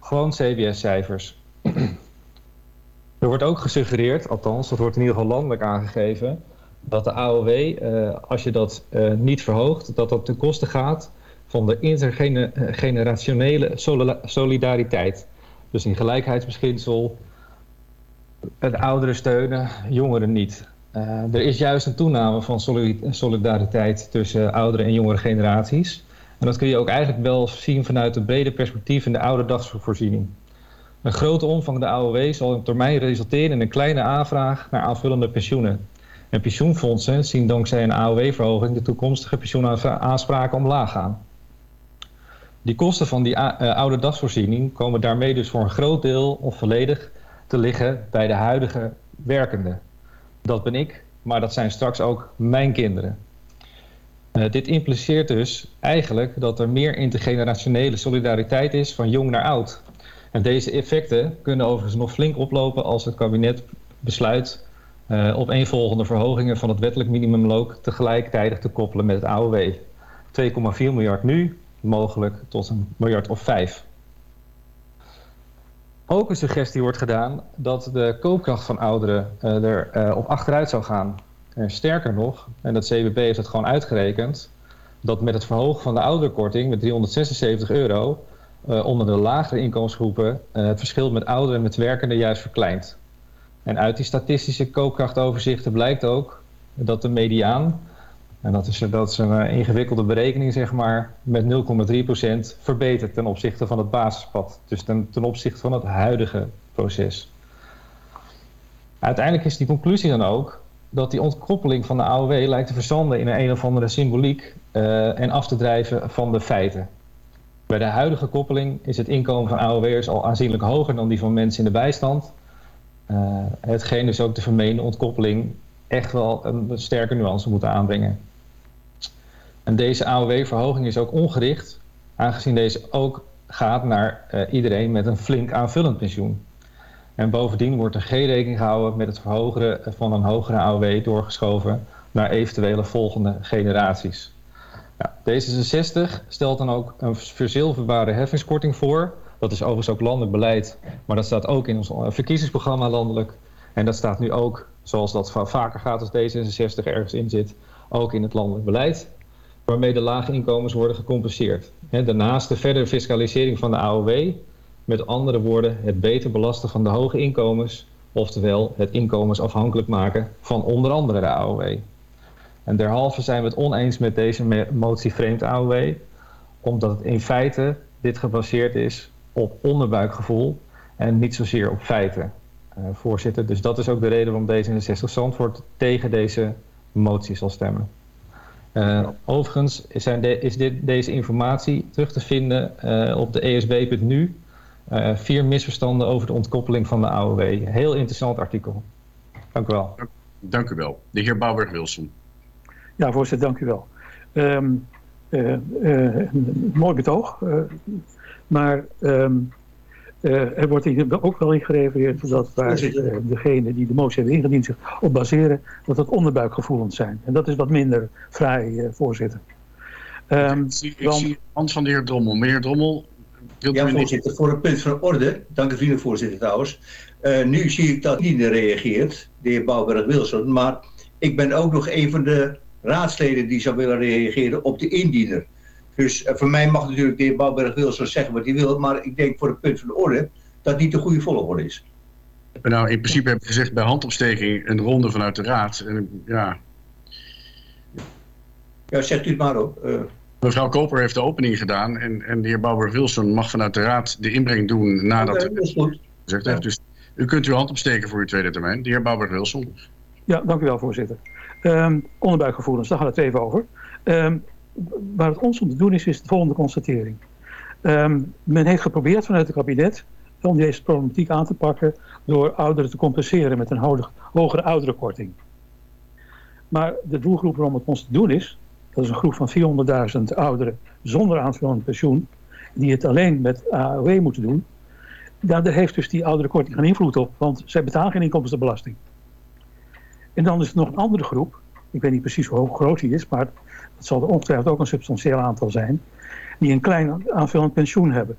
Gewoon CBS-cijfers. Er wordt ook gesuggereerd, althans dat wordt in ieder geval landelijk aangegeven, dat de AOW, uh, als je dat uh, niet verhoogt, dat dat ten koste gaat van de intergenerationele solidariteit. Dus in gelijkheidsbeginsel, het ouderen steunen, jongeren niet. Uh, er is juist een toename van solidariteit tussen oudere en jongere generaties. En dat kun je ook eigenlijk wel zien vanuit het brede perspectief in de ouderdagsvoorziening. Een grote omvang de AOW zal op termijn resulteren in een kleine aanvraag naar aanvullende pensioenen. En pensioenfondsen zien dankzij een AOW-verhoging de toekomstige pensioenaanspraken omlaag gaan. Die kosten van die uh, oude dagsvoorziening komen daarmee dus voor een groot deel of volledig te liggen bij de huidige werkenden. Dat ben ik, maar dat zijn straks ook mijn kinderen. Uh, dit impliceert dus eigenlijk dat er meer intergenerationele solidariteit is van jong naar oud. En deze effecten kunnen overigens nog flink oplopen als het kabinet besluit uh, opeenvolgende verhogingen van het wettelijk minimumloon tegelijkertijd te koppelen met het AOW. 2,4 miljard nu, mogelijk tot een miljard of vijf. Ook een suggestie wordt gedaan dat de koopkracht van ouderen uh, er uh, op achteruit zou gaan. Sterker nog, en dat CBB heeft het gewoon uitgerekend, dat met het verhogen van de ouderkorting met 376 euro uh, onder de lagere inkomensgroepen het verschil met ouderen en met werkenden juist verkleint. En uit die statistische koopkrachtoverzichten blijkt ook dat de mediaan, en dat is, dat een ingewikkelde berekening zeg maar, met 0,3% verbetert ten opzichte van het basispad. Dus ten, ten opzichte van het huidige proces. Uiteindelijk is die conclusie dan ook dat die ontkoppeling van de AOW lijkt te verzanden in een een of andere symboliek uh, en af te drijven van de feiten. Bij de huidige koppeling is het inkomen van AOW'ers al aanzienlijk hoger dan die van mensen in de bijstand. Uh, hetgeen dus ook de vermeende ontkoppeling echt wel een sterke nuance moeten aanbrengen. En deze AOW-verhoging is ook ongericht, aangezien deze ook gaat naar uh, iedereen met een flink aanvullend pensioen. En bovendien wordt er geen rekening gehouden met het verhogen van een hogere AOW doorgeschoven naar eventuele volgende generaties. Ja, D66 stelt dan ook een verzilverbare heffingskorting voor. Dat is overigens ook landelijk beleid, maar dat staat ook in ons verkiezingsprogramma landelijk. En dat staat nu ook, zoals dat vaker gaat als D66 ergens in zit, ook in het landelijk beleid. Waarmee de lage inkomens worden gecompenseerd. Daarnaast de verdere fiscalisering van de AOW. Met andere woorden, het beter belasten van de hoge inkomens. Oftewel het inkomensafhankelijk maken van onder andere de AOW. En derhalve zijn we het oneens met deze motie vreemd AOW. Omdat het in feite dit gebaseerd is op onderbuikgevoel en niet zozeer op feiten. Uh, voorzitter, dus dat is ook de reden waarom D66 Zandvoort tegen deze motie zal stemmen. Uh, overigens zijn de, is dit, deze informatie terug te vinden uh, op de esb.nu. Vier misverstanden over de ontkoppeling van de AOW. Heel interessant artikel. Dank u wel. Dank u wel. De heer Bouwberg-Wilson. Ja, voorzitter, dank u wel. Um, mooi betoog. maar um, uh, er wordt hier ook wel in gerefereerd dat waar uh, degene die de motie hebben ingediend zich op baseren, dat dat onderbuikgevoelens zijn. En dat is wat minder vrij, uh, voorzitter. Um, ik, zie, ik dan... zie de hand van de heer Drommel. Meneer Drommel, ja, voorzitter, voor een punt van orde, dank u vriendelijk voorzitter trouwens. nu zie ik dat niet reageert, de heer Bouwberg-Wilson, maar ik ben ook nog een van de raadsleden die zou willen reageren op de indiener. Dus uh, voor mij mag natuurlijk de heer Bouwberg-Wilson zeggen wat hij wil, maar ik denk voor het punt van de orde dat niet de goede volgorde is. Nou, in principe heb ik gezegd bij handopsteking een ronde vanuit de raad. En, ja. ja, zegt u het maar op. Uh... Mevrouw Koper heeft de opening gedaan en, en de heer Bouwberg-Wilson mag vanuit de raad de inbreng doen nadat... Okay, dat is goed. Gezegd heeft. Dus u kunt uw hand opsteken voor uw tweede termijn. De heer Bouwberg-Wilson. Ja, dank u wel, voorzitter. Um, onderbuikgevoelens, daar gaat het even over. Um, waar het ons om te doen is, is de volgende constatering. Um, men heeft geprobeerd vanuit het kabinet om deze problematiek aan te pakken door ouderen te compenseren met een hoger, hogere ouderenkorting. Maar de doelgroep waarom het ons te doen is, dat is een groep van 400.000 ouderen zonder aanvullend pensioen, die het alleen met AOW moeten doen. Daar heeft dus die ouderenkorting geen invloed op, want zij betalen geen inkomstenbelasting. En dan is er nog een andere groep, ik weet niet precies hoe groot die is, maar het zal er ongetwijfeld ook een substantieel aantal zijn, die een klein aanvullend pensioen hebben.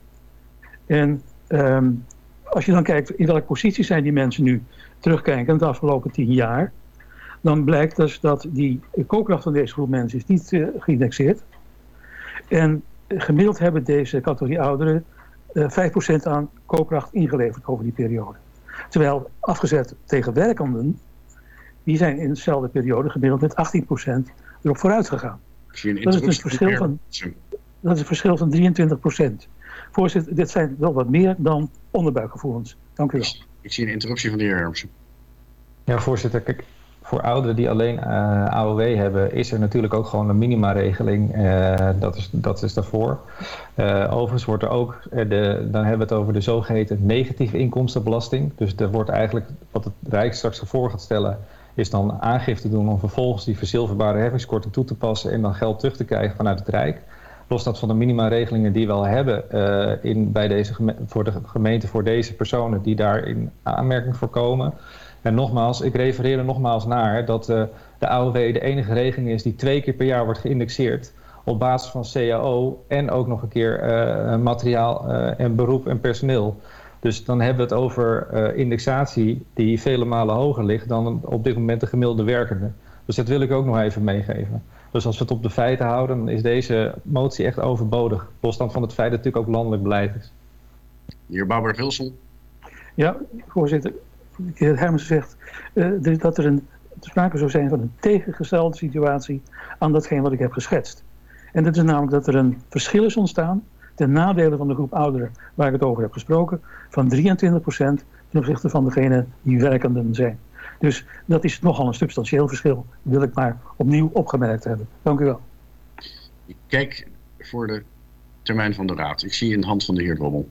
En um, als je dan kijkt in welke positie zijn die mensen nu terugkijken de afgelopen tien jaar, dan blijkt dus dat die koopkracht van deze groep mensen is niet uh, geïndexeerd. En gemiddeld hebben deze categorie ouderen uh, 5% aan koopkracht ingeleverd over die periode. Terwijl afgezet tegen werkenden, die zijn in dezelfde periode gemiddeld met 18% erop vooruit gegaan. Dat is een verschil van, dat is een verschil van 23 procent. Voorzitter, dit zijn wel wat meer dan onderbuikgevoelens. Dank u wel. Ik zie een interruptie van de heer Hermsen. Ja, voorzitter. Kijk, voor ouderen die alleen uh, AOW hebben, is er natuurlijk ook gewoon een minimaregeling. Uh, dat, is, dat is daarvoor. Uh, overigens wordt er ook, de, dan hebben we het over de zogeheten negatieve inkomstenbelasting. Dus er wordt eigenlijk, wat het Rijk straks voor gaat stellen, is dan aangifte doen om vervolgens die verzilverbare heffingskorting toe te passen en dan geld terug te krijgen vanuit het Rijk. los dat van de minimaregelingen die we al hebben eh, in, bij deze voor de gemeente voor deze personen die daar in aanmerking voor komen. En nogmaals, ik refereer er nogmaals naar dat eh, de AOW de enige regeling is die twee keer per jaar wordt geïndexeerd op basis van CAO en ook nog een keer eh, materiaal en beroep en personeel. Dus dan hebben we het over eh, indexatie die vele malen hoger ligt dan op dit moment de gemiddelde werkende. Dus dat wil ik ook nog even meegeven. Dus als we het op de feiten houden, dan is deze motie echt overbodig. Los dan van het feit dat het natuurlijk ook landelijk beleid is. De heer Bouwer-Vilsel. Ja, voorzitter. De heer Hermsen zegt eh, dus dat er een te sprake zou zijn van een tegengestelde situatie aan datgene wat ik heb geschetst. En dat is namelijk dat er een verschil is ontstaan ten nadele van de groep ouderen waar ik het over heb gesproken, van 23% ten opzichte van degene die werkenden zijn. Dus dat is nogal een substantieel verschil, wil ik maar opnieuw opgemerkt hebben. Dank u wel. Ik kijk voor de termijn van de raad. Ik zie de hand van de heer Drommel.